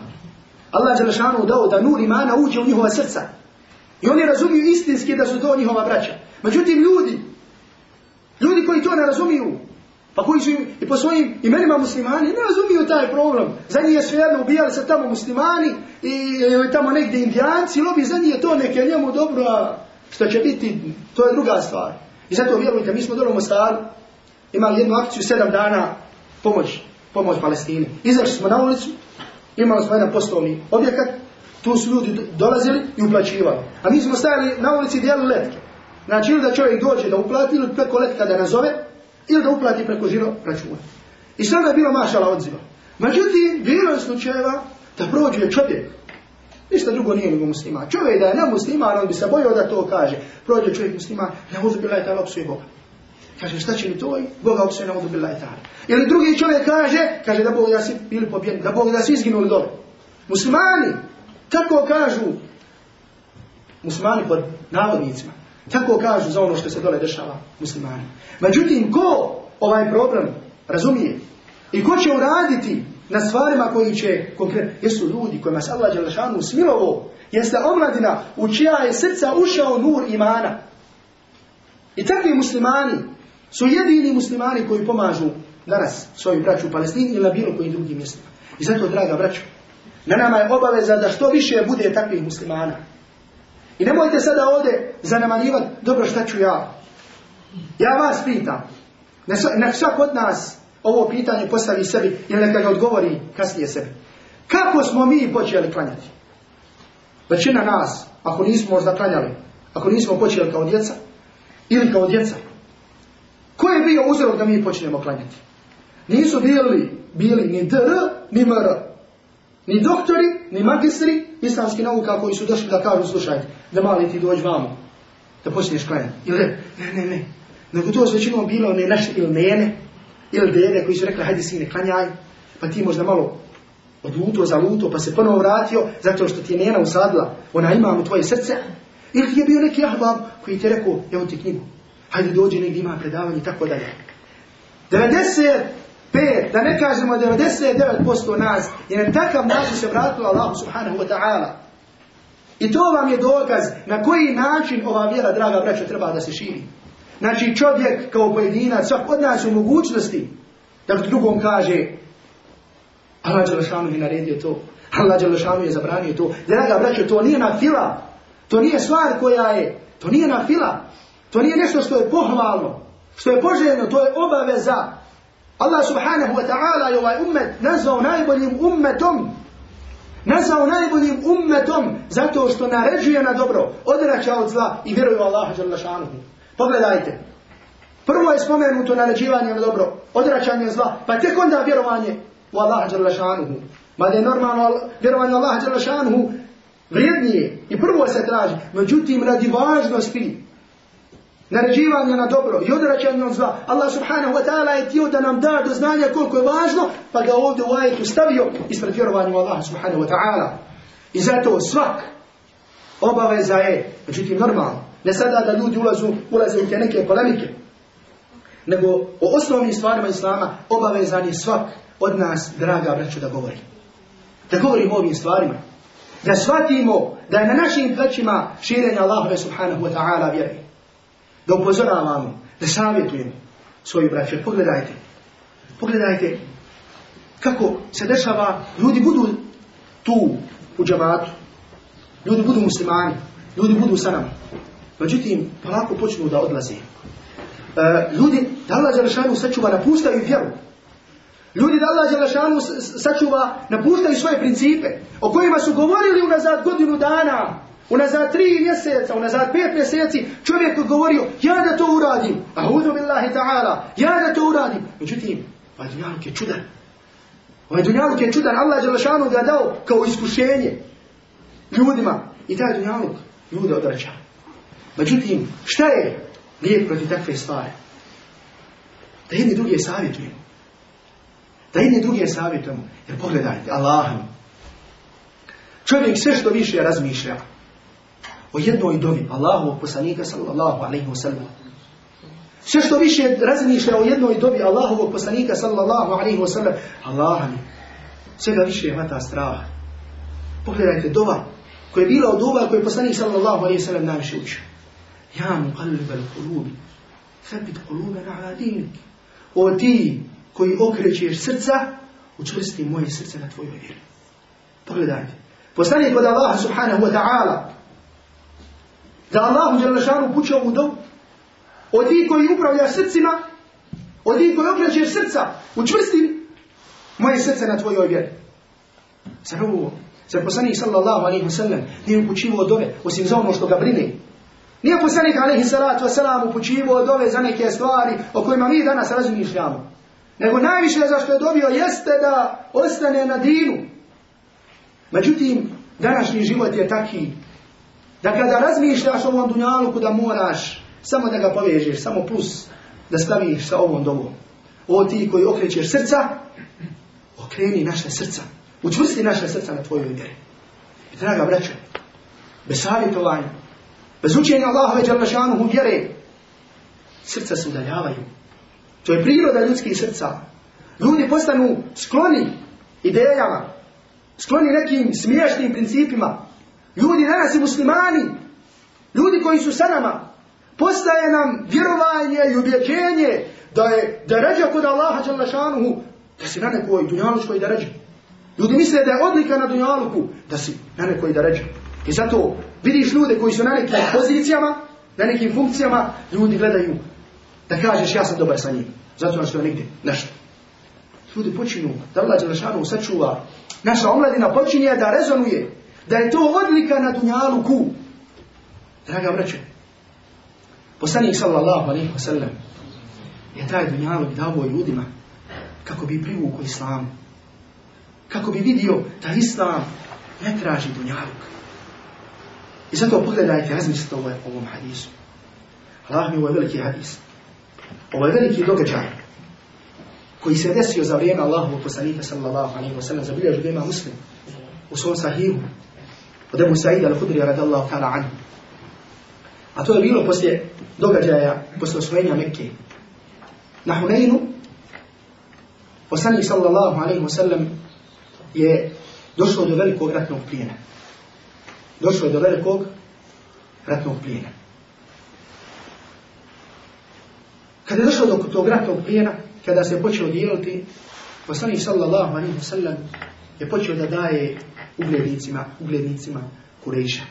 Allah Đelešanu dao da nur imana uđe u njihova srca. I oni razumiju istinski da su to njihova braća. Međutim, ljudi, ljudi koji to ne razumiju, pa koji su i po svojim imenima muslimani, ne razumiju taj problem. Za njih je svejedno ubijali se tamo muslimani i, i tamo negdje indijanci, lobi za njih je to neke njemu dobro, a što će biti, to je druga stvar. I zato vjerujte, mi smo dobro u Mostaru imali jednu akciju sedam dana pomoć, pomoć Palestini. Izašli smo na ulicu, imali smo jedan poslovni objekat, tu su ljudi dolazili i uplaćivali. A mi smo stajali na ulici dijeli letke. Znači ili da čovjek dođe da uplati ili preko letka da nazove ili da uplati preko žiro računa. I sve je bilo mašala odziva. Međutim, bilo je slučajeva da prođe čovjek. Ništa drugo nije nego muslima. Čovjek da je ne musliman, on bi se bojao da to kaže. Prođe čovjek musliman, ne uzu bila je ta opsuje Boga. Kaže, šta će mi to? Boga opsuje, ne uzu bila je ta. Ili drugi čovjek kaže, kaže da Bog da si bili pobjedni, da Bog da si izginuli dole. Muslimani, tako kažu muslimani pod navodnicima. Tako kažu za ono što se dole dešava muslimani. Međutim, ko ovaj problem razumije i ko će uraditi na stvarima koji će konkretno, jesu ljudi kojima se Allah Đelešanu smilovo, jeste omladina u čija je srca ušao nur imana. I takvi muslimani su jedini muslimani koji pomažu danas svojim braću u Palestini ili na bilo kojim drugim mjestima. I zato, draga braću, na nama je obaveza da što više bude takvih muslimana. I nemojte sada ovdje zanemarivati, dobro šta ću ja. Ja vas pitam, nek svak od nas ovo pitanje postavi sebi ili neka ga odgovori kasnije sebi. Kako smo mi počeli klanjati? Većina nas, ako nismo možda klanjali, ako nismo počeli kao djeca, ili kao djeca, ko je bio uzrok da mi počnemo klanjati? Nisu bili, bili ni dr, ni mr. Ni doktori, ni magistri islamski nauka koji su došli da kažu, slušajte, da mali ti dođi vamo, da počneš klanjati. Ili ne, ne, ne, ne. Nego to su većinom bilo ne naše ili nene, ili dede koji su rekli, hajde sine, klanjaj, pa ti možda malo odluto, zaluto, pa se ponovo vratio, zato što ti je nena usadila, ona ima u tvoje srce, ili ti je bio neki ahbab koji ti je rekao, evo ti knjigu, hajde dođi negdje ima predavanje i tako dalje. 90 pet, da ne kažemo 99% nas, je na takav način se vratilo Allahu subhanahu wa ta'ala. I to vam je dokaz na koji način ova vjera, draga braća, treba da se širi. Znači čovjek kao pojedinac, svak od nas u mogućnosti da drugom kaže Allah Đelešanu je naredio to, Allah Đelešanu je zabranio to. Draga braćo, to nije na fila, to nije stvar koja je, to nije na fila, to nije nešto što je pohvalno, što je poželjno, to je obaveza. Allah subhanahu wa ta'ala je ovaj ummet nazvao najboljim ummetom, nazvao najboljim ummetom zato što naređuje na dobro, odraća od zla i vjeruje u Allaha Đelešanu. Pogledajte. Prvo je spomenuto naređivanje na dobro, odraćanje zla, pa tek onda vjerovanje u Allaha dželle šanuhu. Mada je normalno vjerovanje u Allaha šanuhu vrijednije i prvo se traži. Međutim, radi važnosti naređivanja na dobro i odraćanje od zla, Allah subhanahu wa ta'ala je tio da nam da do znanja koliko je važno, pa ga ovdje u ajetu stavio ispred vjerovanja u Allaha subhanahu wa ta'ala. I zato svak obaveza je, međutim normalno, ne sada da ljudi ulazu, ulaze u te neke polemike, nego o osnovnim stvarima Islama obavezan je svak od nas, draga braću, da govori. Da govorimo o ovim stvarima. Da shvatimo da je na našim plećima širenja Allahove subhanahu wa ta'ala vjeri. Da upozoravamo, da savjetujemo svoju braću. Pogledajte, pogledajte kako se dešava, ljudi budu tu u džabatu, ljudi budu muslimani, ljudi budu sa nama. Međutim, polako počnu da odlaze. E, ljudi, da Allah Đelešanu sačuva, napuštaju vjeru. Ljudi da Allah Đelešanu sačuva, napuštaju svoje principe, o kojima su govorili unazad godinu dana, unazad tri mjeseca, unazad pet mjeseci, čovjek je govorio, ja da to uradim, a hudu billahi ta'ala, ja da to uradim. Međutim, ovaj dunjaluk je čudan. Ovaj dunjaluk je čudan, Allah Đelešanu ga dao kao iskušenje ljudima. I taj dunjaluk ljude odraća. Međutim, šta je lijek protiv takve stvari? Da jedni drugi savjetujemo. Da jedni drugi savjetujemo. Jer pogledajte, Allah Čovjek sve što više razmišlja o jednoj dobi Allahu poslanika sallallahu alaihi wa sallam. Sve što više razmišlja o jednoj dobi Allahovog poslanika sallallahu alaihi wa sallam, Allah mi sve da više hvata strah. Pogledajte, dova koja je bila od dova koje je poslanik sallallahu alaihi wa sallam najviše učio. Ja mu qalib al qulubi, thabit qulubana ala dinik. O ti koji okrećeš srca, učvrsti moje srce na tvojoj vjeri. Pogledajte. Poslanik kod Allaha subhanahu wa ta'ala, da Allahu Đelešanu puće ovu dobu, o ti koji upravlja srcima, o ti koji okrećeš srca, učvrsti moje srce na tvojoj vjeri. Zar ovo, zar poslanik sallallahu alaihi wa sallam nije upućivo od ove, osim za ono što ga brine, Nije poslanik alaihi salatu wasalam upućivo od ove za neke stvari o kojima mi danas razmišljamo. Nego najviše za što je dobio jeste da ostane na dinu. Međutim, današnji život je taki da kada razmišljaš o ovom dunjaluku da moraš samo da ga povežeš, samo plus da staviš sa ovom dobom. O ti koji okrećeš srca, okreni naše srca. Učvrsti naše srca na tvojoj vjeri. I draga braća, bez savjetovanja, bez učenja Allahove džalašanuhu vjere, srca se udaljavaju. To je priroda ljudskih srca. Ljudi postanu skloni idejama, skloni nekim smiješnim principima. Ljudi danas i muslimani, ljudi koji su sa nama, postaje nam vjerovanje i ubjeđenje da je da ređa kod Allaha džalašanuhu, da si na nekoj dunjalučkoj da ređa. Ljudi misle da je odlika na dunjaluku, da si na nekoj da ređa. I zato vidiš ljude koji su na nekim pozicijama, na nekim funkcijama, ljudi gledaju da kažeš ja sam dobar sa njim. Zato što je negdje nešto. Ljudi počinju da Allah Đelešanu sačuva. Naša omladina počinje da rezonuje. Da je to odlika na dunjalu ku. Draga braćo, poslanik sallallahu alaihi wa sallam je taj dunjaluk davo ljudima kako bi privuku islamu. Kako bi vidio da islam ne traži dunjaluk. I zato pogledajte, razmislite ovo ovom hadisu. Allah mi ovo je veliki hadis. Ovo je veliki događaj koji se desio za vrijeme Allahovog poslanika sallallahu alaihi wa sallam zabilježu ga ima muslim u svom sahihu od Ebu Sa'ida al-Hudri radallahu ta'ala anhu. A to je bilo poslije događaja, poslije osvojenja Mekke. Na Huneinu poslanik sallallahu alaihi wa sallam je došlo do velikog ratnog plijena. Došlo je do velikog ratnog plijena. Kada je došlo do tog ratnog plijena, kada se je počeo dijeliti, poslanik sallallahu alaihi wa sallam je počeo da daje uglednicima, uglednicima Kurejša.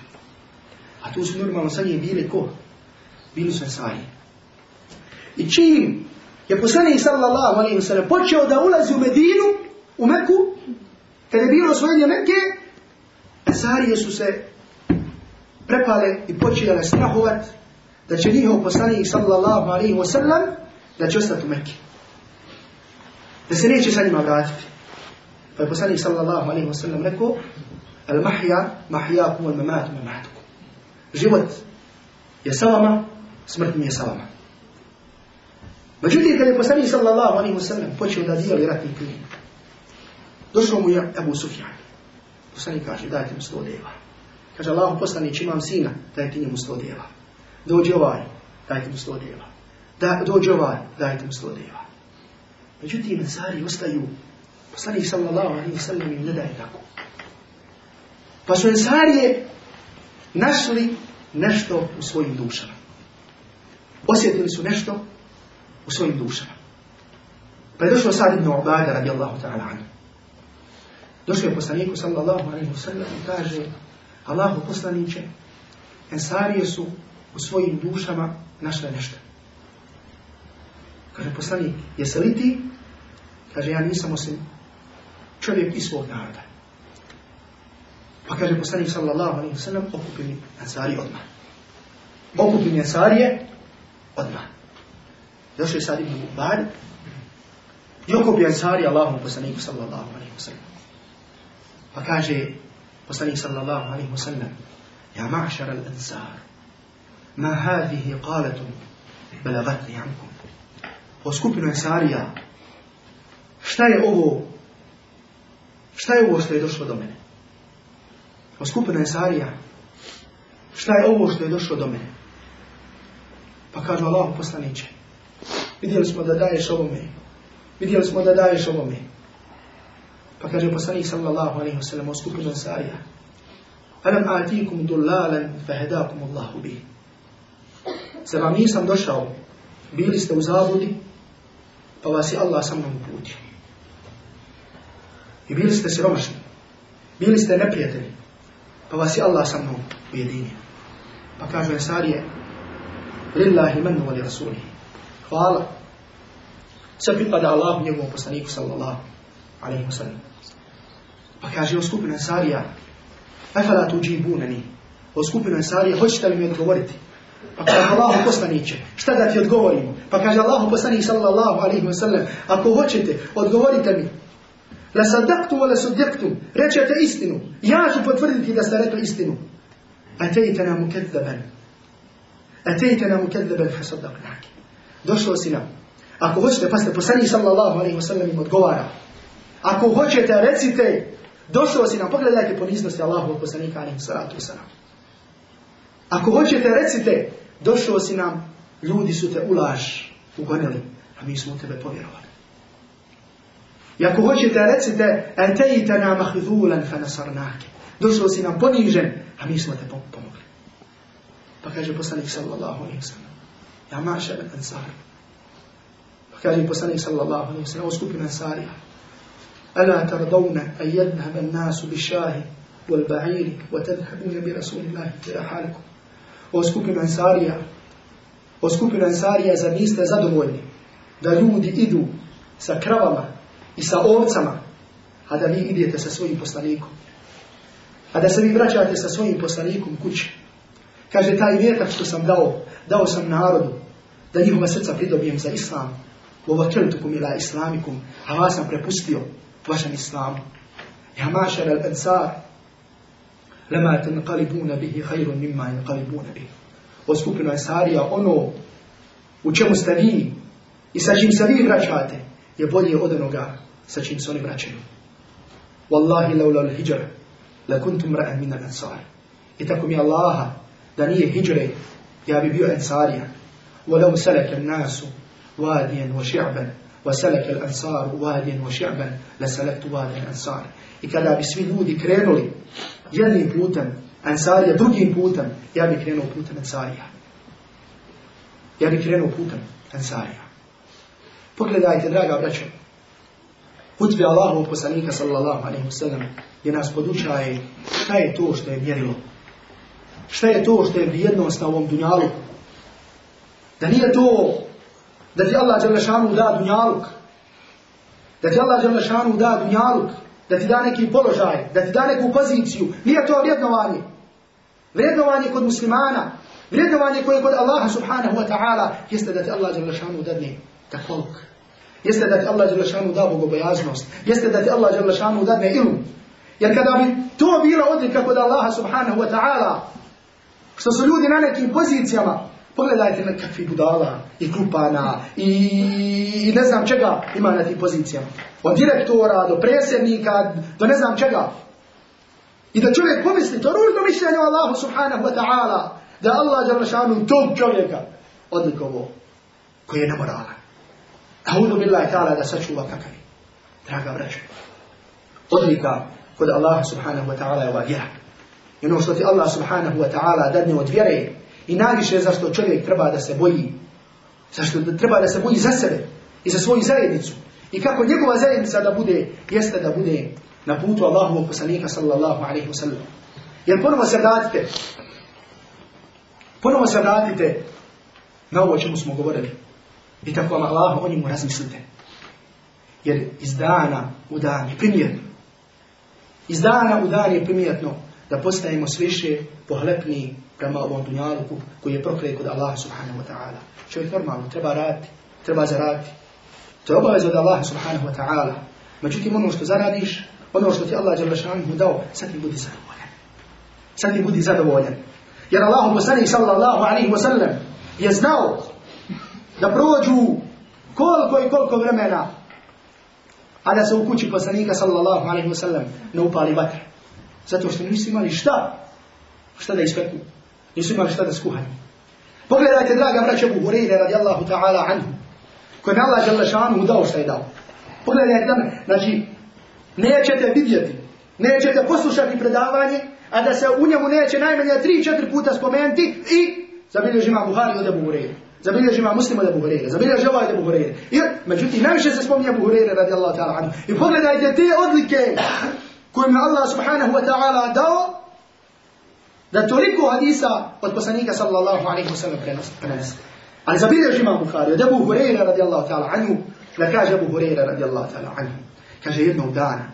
A tu su normalno sa njim bili ko? Bili su Ensari. I čim je poslanik sallallahu alaihi wa sallam počeo da ulazi u Medinu, u Meku, kada je bilo osvojenje Mekke, Ensarije su se prepale i počele strahovat da će njihov poslanik sallallahu alaihi wa sallam da će ostati u Mekke. Da se neće sa njima vratiti. Pa je poslanik sallallahu alaihi wa sallam rekao Al mahja, mahjakum, al mamatu, mamatukum. Život je sa smrt mi je sa vama. Međutim, kada je poslanik sallallahu alaihi wa sallam počeo da dijeli ratni plijen, došlo mu je Abu Sufjan. Poslanik kaže, dajte mu sto deva. Kaže, Allah poslanić, imam sina, dajte njemu sto deva. Dođe ovaj, dajte mu sto deva. Da, dođe ovaj, dajte mu sto deva. Međutim, Ensari ostaju, poslanik sallallahu alaihi sallam im ne daje tako. Pa su Ensarije našli nešto u svojim dušama. Osjetili su nešto u svojim dušama. Pa je došao Sad ibn Ubada radijallahu ta'ala anhu. Došao je poslaniku sallallahu alaihi wa sallam i kaže Allahu poslaniće, Ensarije su u svojim dušama našle nešto. Kaže poslanik, jesi li ti? Kaže, ja nisam osim čovjek iz svog naroda. Pa kaže poslanik sallallahu alaihi wa sallam, okupili Ensarije odmah. Okupili Ensarije odmah. Je sad ibn Ubad i okupio Ensarije Allahom poslaniku sallallahu alaihi wa sallam. Pa kaže poslanik sallallahu alaihi wa sallam, Ja ma'šar al-ansar, ma hadihi qalatun belagatni ankum. O skupinu Ensarija, šta je ovo, šta je ovo što je došlo do mene? O skupinu Ensarija, šta je ovo što je došlo do mene? Pa kažu Allah poslaniće, vidjeli smo da daješ ovome, vidjeli smo da daješ ovome. Pa kaže poslanik sallallahu alaihi wa sallam o skupinu Ensarija, Alam atikum dullalan fahedakum Allahu bih. Zar vam nisam došao, bili ste u zabudi, pa vas je Allah sa mnom uputio. I bili ste siromašni, bili ste neprijatelji, pa vas je Allah sa mnom ujedinio. Pa kaže Ensarije, Lillahi manu vali rasuli. Hvala. Sve pripada Allahu njegovom poslaniku sallallahu alaihi wa sallam. Pa kaže o skupinu Ensarija, Efala tuđibunani. O skupinu Ensarija, hoćete li mi odgovoriti? Pa kaže Allahu poslaniće, šta da ti odgovorimo? Pa kaže Allahu poslanik sallallahu alaihi wa sallam, ako hoćete, odgovorite mi. La sadaktu wa la sudjaktum, rećete istinu. Ja ću potvrditi da ste rekli istinu. Atejtena mu kedzaban. Atejtena mu kedzaban fa sadaknaki. Došlo si nam. Ako hoćete, pa ste poslanik sallallahu alaihi wa sallam im odgovara. Ako hoćete, recite, došlo si nam, pogledajte poniznosti Allahu poslanika alaihi salatu wasalam. Ako hoćete, recite, došao si nam, ljudi su te u laž ugonili, a mi smo u tebe povjerovali. I ako hoćete, recite, etejtana mahzulan fa nasarnake. Došao si nam ponižen, a mi smo te pomogli. Pa kaže poslanik sallallahu alaihi sallam, ja maša ben ansar. Pa kaže poslanik sallallahu alaihi sallam, o skupina ansarija, ألا ترضون أن يذهب الناس بالشاه والبعير وتذهبون برسول الله في حالكم o skupinu Ansarija, o skupinu Ansarija, zar niste zadovoljni da ljudi idu sa kravama i sa ovcama, a da vi idete sa svojim poslanikom. A da se vi vraćate sa svojim poslanikom kući. Kaže, taj vjetak što sam dao, dao sam narodu, da njihova srca pridobijem za islam. Ovo ila islamikum, a vas sam prepustio vašem islamu. Ja mašar al-ansar, lama tanqalibuna bihi khairun mimma yanqalibuna bihi. O skupinu Ansarija, ono u čemu ste vi i sa čim se vi vraćate, je bolje od onoga sa čim se oni vraćaju. Wallahi laula al-hijra, la kuntum ra'an min al-ansar. I tako mi Allaha, da nije hijre, ja bi bio Ansarija. ولو سلك الناس واديا وشعبا وسلك الأنصار واديا وشعبا لسلكت وادي الأنصار I kada bi svi ljudi krenuli jednim putem Ansarija, drugim putem, ja bih krenuo putem Ansarija. Ja bih krenuo putem Ansarija. Pogledajte, draga braćo, hutbe Allahovog poslanika sallallahu alaihi wasallam gdje nas podučaje šta je to što je mjerilo. Šta je to što je vrijednost na ovom dunjalu. Da nije to da ti Allah Đalešanu da dunjaluk. Da ti Allah Đalešanu da dunjaluk. Da ti da neki položaj. Da ti da neku poziciju. Nije to vrijednovanje. Vrijednovanje kod muslimana. Vrijednovanje koje je kod Allaha subhanahu wa ta'ala jeste da ti Allah Đalešanu dadne takoluk. Jeste da ti Allah Đalešanu da bogobojaznost. Jeste da ti Allah Đalešanu dadne ilm. Jer kada bi to bila odlika kod Allaha subhanahu wa ta'ala, što su ljudi na nekim pozicijama, pogledajte na kakvi budala i klupana i, ne znam čega ima na tim pozicijama. Od direktora do predsjednika do ne znam čega. I da čovjek pomisli, to ružno mišljenje o Allahu subhanahu wa ta'ala, da Allah Đalešanu tog čovjeka odlikovo koji je nemoralan. A'udhu billahi ta'ala da sačuva kakav je. Draga braćo, odlika kod Allaha subhanahu wa ta'ala je ova vjera. I ono što ti Allah subhanahu wa ta'ala dadne od vjere i najviše zašto čovjek treba da se boji. Zašto treba da se boji za sebe i za svoju zajednicu. I kako njegova zajednica da bude, jeste da bude na putu Allahovog poslanika sallallahu alaihi wa sallam. Jer ponovo se vratite, ponovo se vratite na ovo čemu smo govorili. I tako vam Allah o njemu razmislite. Jer iz dana u dan je primjetno. Iz dana u dan je primjetno da postajemo sve više pohlepniji prema ovom dunjaluku koji je prokret kod Allaha subhanahu wa ta'ala. Čovjek normalno treba raditi, treba zaraditi. To je obaveza od Allaha subhanahu wa ta'ala. Međutim, ono što zaradiš, ono što ti Allah mu dao, sad ti budi zadovoljan. Sad ti budi zadovoljan. Jer Allah poslanik sallallahu alaihi wa sallam je znao da prođu koliko i koliko vremena a da se u kući poslanika sallallahu alaihi wa sallam ne upali vatra. Zato što nisu imali šta, šta da ispeku. Nisu imali šta da skuhaju. Pogledajte, draga braća Abu Hureyre radijallahu ta'ala anhu, kojem Allah žele šanu dao šta je dao. Pogledajte znači, nećete vidjeti, nećete poslušati predavanje, a da se u njemu neće najmanje tri, četiri puta spomenuti i zabilježi ima Buhari od Abu Hureyre. Zabilježi ima Muslim od Abu Hureyre. Zabilježi ovaj od Abu Hureyre. Međutim, najviše se spominje Abu Hureyre radijallahu ta'ala anhu. I pogledajte te odlike kojim je Allah subhanahu wa ta'ala dao da toliko hadisa od poslanika sallallahu alaihi wa sallam prenese. Ali zabilježi ima Bukhari od Abu Hureyre radijallahu ta'ala anhu da kaže Abu Hureyre radijallahu ta'ala anhu. Kaže jednog dana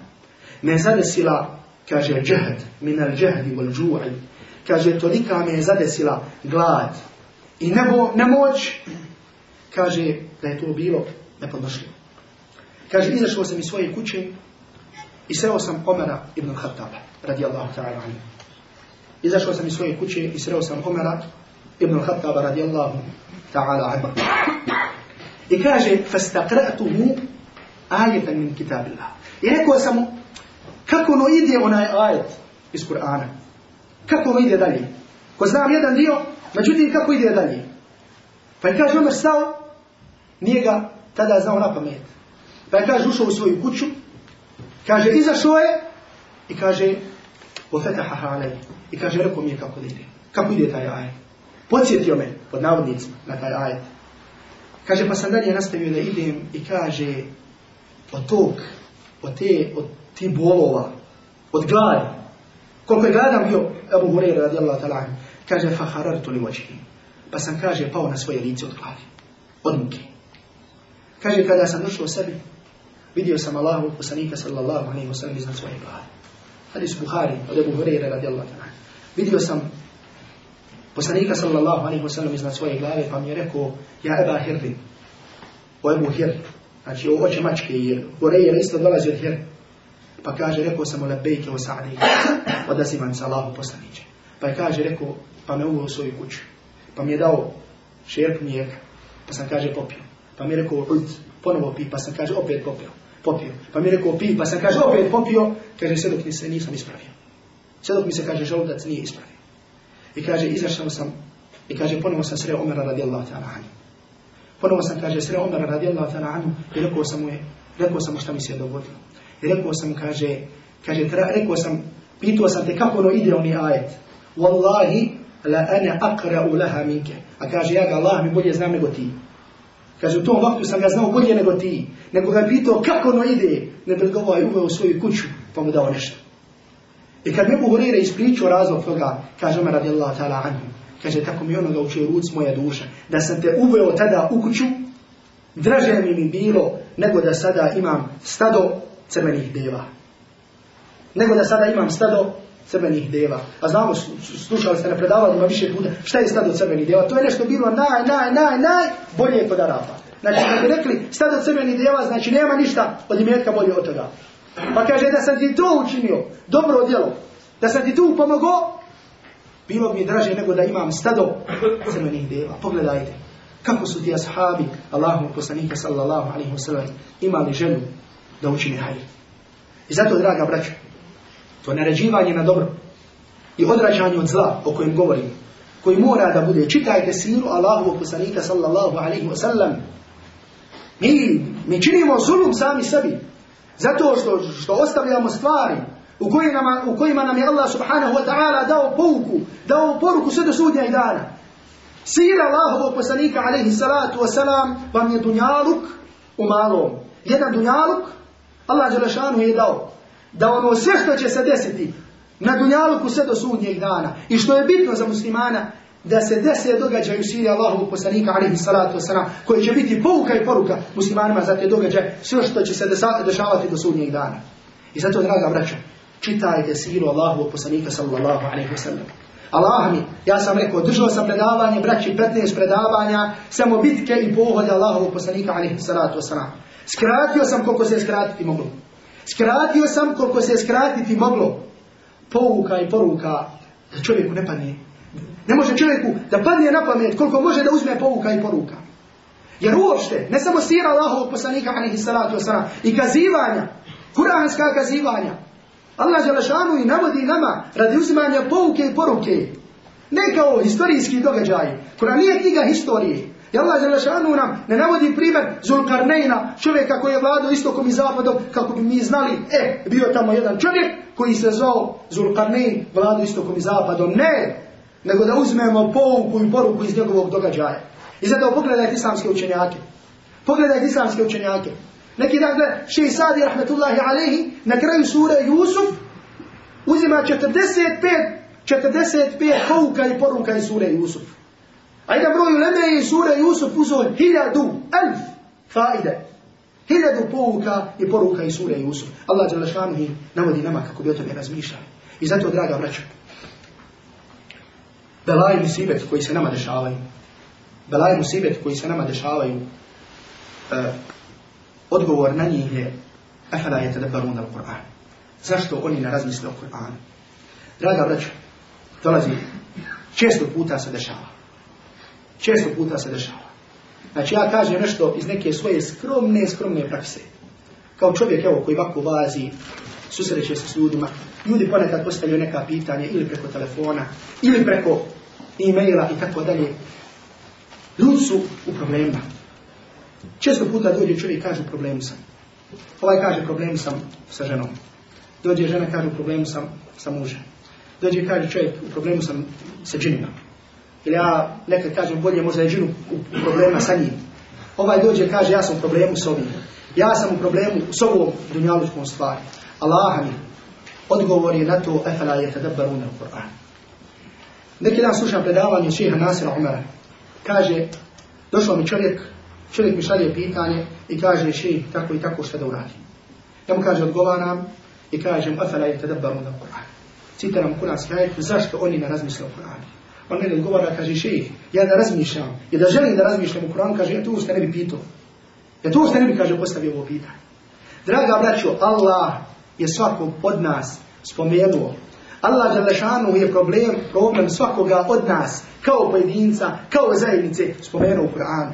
me zadesila kaže džehd min al džehdi wal džu'i kaže tolika me je zadesila glad i nebo, nemoć kaže da je to bilo nepodnošljivo. Kaže, izašao sam iz svoje kuće i sreo sam Omera ibn Khattaba, radijallahu ta'ala anhu. Izašao sam iz svoje kuće i sreo sam Omera ibn Khattaba, radijallahu ta'ala anhu. I kaže, فَاسْتَقْرَأْتُهُ آيَةً min kitabillah. I rekao sam mu, kako ono ide onaj ajet iz Kur'ana? Kako ono ide dalje? Ko znam jedan dio, međutim kako ide dalje? Pa je kaže Omer stao, nije ga tada znao na pamet. Pa je kaže ušao u svoju kuću, kaže izašao je i kaže ofetaha alej. I kaže rekao mi je kako ide. Kako ide taj ajet? Podsjetio me, pod navodnicima, na taj ajet. Kaže, pa sam dalje nastavio da idem i kaže, od tog, od te, od ti bolova, od gladi, koliko je gladan bio Abu Hureyre radijallahu ta'ala kaže, fa harartu li vočki. Pa sam, kaže, pao na svoje lice od gladi, od muke. Kaže, kada sam došao sebi, vidio sam Allahu poslanika sallallahu alaihi wa sallam iznad svoje glade. Hadis Buhari od Abu Hureyre radijallahu ta'ala. Vidio sam poslanika sallallahu alaihi wa sallam iznad svoje glave, pa mi je rekao, ja Eba Hirri, o Ebu Hir, znači o oče mačke, jer Hureyre isto dolazi od Hir. Pa kaže, rekao sam o lebejke o sa'di, odazivam se Allahu poslaniće. Pa je kaže, rekao, pa me uveo u svoju kuću. Pa mi je dao šerp mlijeka, pa sam kaže popio. Pa mi je rekao, ud, ponovo pi, pa sam kaže opet popio. Popio. Pa mi je rekao pi, pa sam kaže opet popio, kaže sve dok mi se nisam ispravio. Sve dok mi se kaže želudac nije ispravio. I kaže, izašao sam, i kaže, ponovo sam sreo Omera radijallahu ta'ala anhu. Ponovo sam, kaže, sreo Omera radijallahu ta'ala anhu i rekao sam mu je, rekao sam mu šta mi se je dogodilo. I rekao sam, kaže, kaže, tra, rekao sam, pitao sam te kako ono ide oni ajet. Wallahi, la ana aqra'u laha minke. A kaže, ja ga Allah mi bolje znam nego ti. Kaže, u tom vaktu sam ga znao bolje nego ti. Nego ga pitao kako ono ide, nego ga ovaj uveo u svoju kuću, pa mu dao nešto. I kad Ebu Hurire ispričao razlog toga, kaže Omer radijallahu ta'ala anhu, kaže, tako mi onoga učio ruc moja duša, da sam te uveo tada u kuću, draže mi mi bilo nego da sada imam stado crvenih deva. Nego da sada imam stado crvenih deva. A znamo, slušali ste na predavanjima više puta, šta je stado crvenih deva? To je nešto bilo naj, naj, naj, naj, bolje kod Arapa. Znači, kad bi rekli stado crvenih deva, znači nema ništa od imetka bolje od toga. Pa kaže da sam ti to učinio, dobro djelo, da sam ti tu pomogao, bilo bi mi draže nego da imam stado crvenih deva. Pogledajte, kako su ti ashabi Allahu poslanika sallallahu alaihi wasallam imali želju da učine hajr. I zato, draga braćo, to naređivanje na dobro i odrađanje od zla o kojem govorim, koji mora da bude, čitajte siru Allahu poslanika sallallahu alaihi wasallam, mi, mi činimo zulum sami sebi, zato što, što ostavljamo stvari u kojima, u kojima nam je Allah subhanahu wa ta'ala dao pouku, dao poruku sve do sudnja i dana. Sira Allahovog poslanika alaihi salatu wasalam vam je dunjaluk u malom. Jedan dunjaluk Allah Đelešanu je dao da ono sve što će se desiti na dunjaluku sve do sudnjeg dana i što je bitno za muslimana da se dese događaju siri Allahovog poslanika alaihi salatu wasalam koji će biti pouka i poruka muslimanima za te događaje sve što će se dešavati do sudnjeg dana. I zato, draga braća, čitajte siru Allahovog poslanika sallallahu alaihi wasallam. Allah mi, ja sam rekao, držao sam predavanje, braći, 15 predavanja, samo bitke i pohode Allahovog poslanika alaihi salatu. Skratio sam koliko se skratiti moglo. Skratio sam koliko se skratiti moglo. Pouka i poruka da čovjeku ne padne. Ne može čovjeku da padne na pamet koliko može da uzme pouka i poruka. Jer uopšte, ne samo sira Allahovog poslanika salatu i kazivanja, kuranska kazivanja, Allah Đelešanu i navodi nama radi uzimanja pouke i poruke. Ne kao historijski događaj. Kur'an nije knjiga historije. I Allah Đelešanu nam ne navodi primjer Zulkarnejna, čovjeka koji je vladao istokom i zapadom, kako bi mi znali, e, bio tamo jedan čovjek koji se zvao Zulkarnejn, vladao istokom i zapadom. Ne, nego da uzmemo pouku i poruku iz njegovog događaja. I zato pogledajte islamske učenjake. Pogledajte islamske učenjake. Neki dan gleda, šeji Sadi, rahmetullahi alaihi, na kraju sura Jusuf, uzima 45, 45 pouka i poruka iz sure Jusuf. A jedan broj uleme je sura Jusuf uzeo hiljadu, elf faide. Hiljadu pouka i poruka iz sure Jusuf. Allah Đelešanuhi navodi nama kako bi o tome razmišljali. I zato, draga braća, belaj musibet koji se nama dešavaju, belaj musibet koji se nama dešavaju, uh, odgovor na njih je afala je tadabbarun al Kur'an. Zašto oni ne razmisle o Kur'anu? Draga braća, dolazi, često puta se dešava. Često puta se dešava. Znači ja kažem nešto iz neke svoje skromne, skromne prakse. Kao čovjek evo koji ovako vazi, susreće se s ljudima, ljudi ponekad postavljaju neka pitanje ili preko telefona, ili preko e-maila i tako dalje. Ljudi su u problemima. Često puta dođe čovjek i kaže problemu sam. Ovaj kaže problemu sam sa ženom. Dođe žena kaže u problemu sam sa mužem. Dođe kaže čovjek u problemu sam sa džinima. Ili ja nekad kažem bolje možda je džinu u, u problema sa njim. Ovaj dođe kaže ja sam u problemu s ovim. Ja sam u problemu s ovom dunjalučkom stvari. Allah mi odgovor je na to efela je tadabbaruna u Kur'an. Neki dan slušam predavanje šeha Nasira Umara. Kaže, došao mi čovjek Čovjek mi šalje pitanje i kaže ši tako i tako što da uradim. Ja mu kaže odgovaram i kažem afala je tadabbaru na Kur'an. Citiram kuranski ajet, zašto oni ne razmisle o Kur'anu? On meni odgovara, kaže ši, ja da razmišljam, i da želim da razmišljam o Kur'anu, kaže, ja tu ušte ne bi pitao. Ja tu ušte ne bi, kaže, postavio ovo pitanje. Draga braćo, Allah je svakog od nas spomenuo. Allah Đalešanu je problem, problem svakoga od nas, kao pojedinca, kao zajednice, spomenuo u Kur'anu.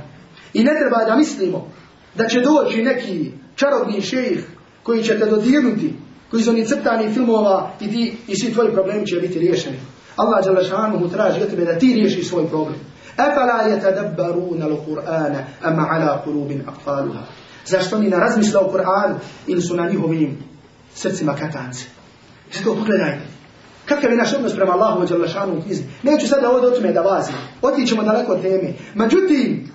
I ne treba da mislimo da će doći neki čarobni šejih koji će te dodirnuti, koji su oni crtani filmova i, ti, i svi tvoji problemi će biti riješeni. Allah Đalešanu mu traži od tebe da ti riješiš svoj problem. Efala yatadabbaruna al-Qur'ana am ala qulubin aqfaluha. Zašto oni ne razmisle o Kur'anu ili su na njihovim srcima katanci? Zato pogledajte. Kakav je naš odnos prema Allahu Đalešanu u knjizi? Neću sada ovdje o tome da vazim. Otićemo daleko od teme. Međutim,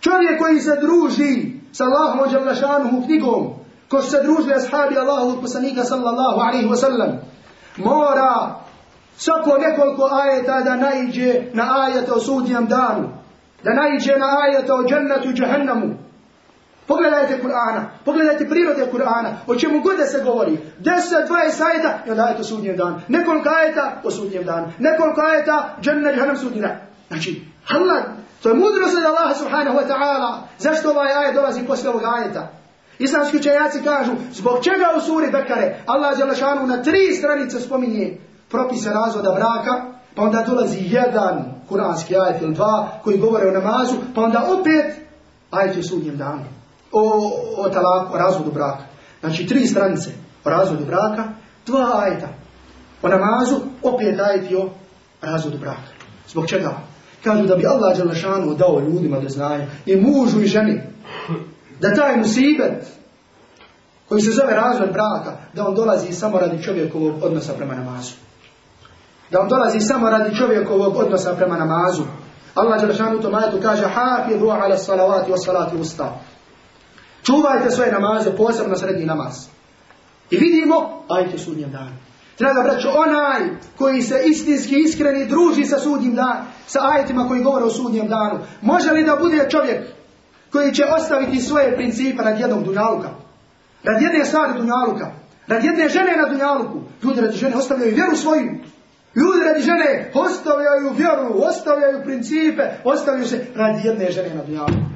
Čovjek koji se druži sa Allahom Đalešanuhu knjigom, ko se družili ashabi Allahu poslanika sallallahu alaihi wa sallam, mora svako nekoliko ajeta da naiđe na ajeta o sudnjem danu, da naiđe na ajeta o džennatu i džahennamu. Pogledajte Kur'ana, pogledajte prirode Kur'ana, o čemu god se govori. 10, 20 ajeta i onda ajeta o sudnjem danu. Nekoliko ajeta o sudnjem danu. Nekoliko ajeta džennet, džahennam, sudnjem danu. Znači, Allah, to je mudrost od Allaha subhanahu wa ta'ala. Zašto ovaj ajet dolazi posle ovog ajeta? Islamski učenjaci kažu, zbog čega u suri Bekare Allah Đelešanu na tri stranice spominje propise razvoda braka, pa onda dolazi jedan kuranski ajet ili dva koji govore o namazu, pa onda opet ajet u sudnjem danu. O, o talaku, o razvodu braka. Znači tri stranice o razvodu braka, dva ajeta o namazu, opet ajet o razvodu braka. Zbog čega? Kažu da bi Allah Đelešanu dao ljudima da znaju, i mužu i ženi, da taj musibet koji se zove razvod braka, da on dolazi samo radi čovjekovog odnosa prema namazu. Da on dolazi samo radi čovjekovog odnosa prema namazu. Allah Đelešanu u tom ajetu kaže Hafidhu ala salavati wa salati usta. Čuvajte svoje namaze, posebno srednji namaz. I vidimo, ajte sudnjem danu. Draga braćo, onaj koji se istinski iskreni druži sa sudnjim dan, sa ajetima koji govore o sudnjem danu, može li da bude čovjek koji će ostaviti svoje principe radi jednog dunjaluka, radi jedne stvari dunjaluka, radi jedne žene na dunjaluku, ljudi radi žene ostavljaju vjeru svoju, ljudi radi žene ostavljaju vjeru, ostavljaju principe, ostavljaju se radi jedne žene na dunjaluku.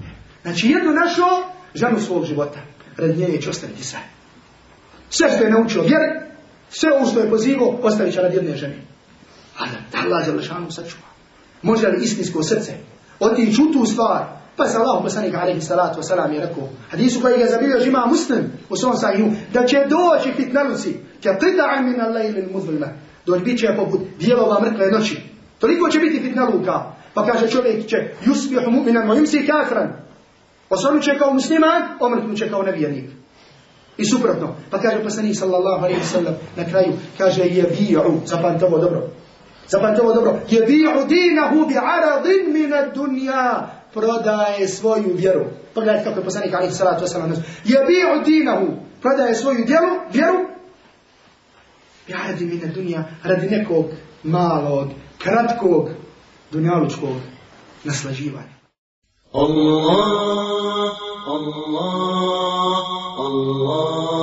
Znači jednu našo ženu svog života, radi nje će ostaviti sve. Sve što je naučio vjeri, sve ovo što je pozivao, ostavit će radi jedne žene. Ali Allah je lešanu sačuva. Može li istinsko srce otići u tu stvar, Pa se Allah poslanik alaihi salatu wasalam je rekao, hadisu koji ga zabilio žima muslim u svom sahihu, da će doći fitnaluci, ke qita'a min al-layli al-muzlima, doći bit će poput dijelova mrkve noći. Toliko će biti fitnaluka, pa kaže čovjek će yusbihu mu'minan wa yumsi kafiran. Osvanu će kao musliman, omrknu će kao nevjernik. I suprotno, pa kaže poslanik sallallahu alaihi sallam na kraju, kaže je bi'u, zapamte ovo dobro, zapamte ovo dobro, je bi'u dinahu bi aradin min ad-dunja, prodaje svoju vjeru. Pogledajte kako je poslanik alaihi salatu nazva. Je bi'u dinahu, prodaje svoju djelu, vjeru, bi aradin min ad-dunja, radi nekog malog, kratkog, dunjalučkog naslađivanja. Allah, Allah, Allah, Allah.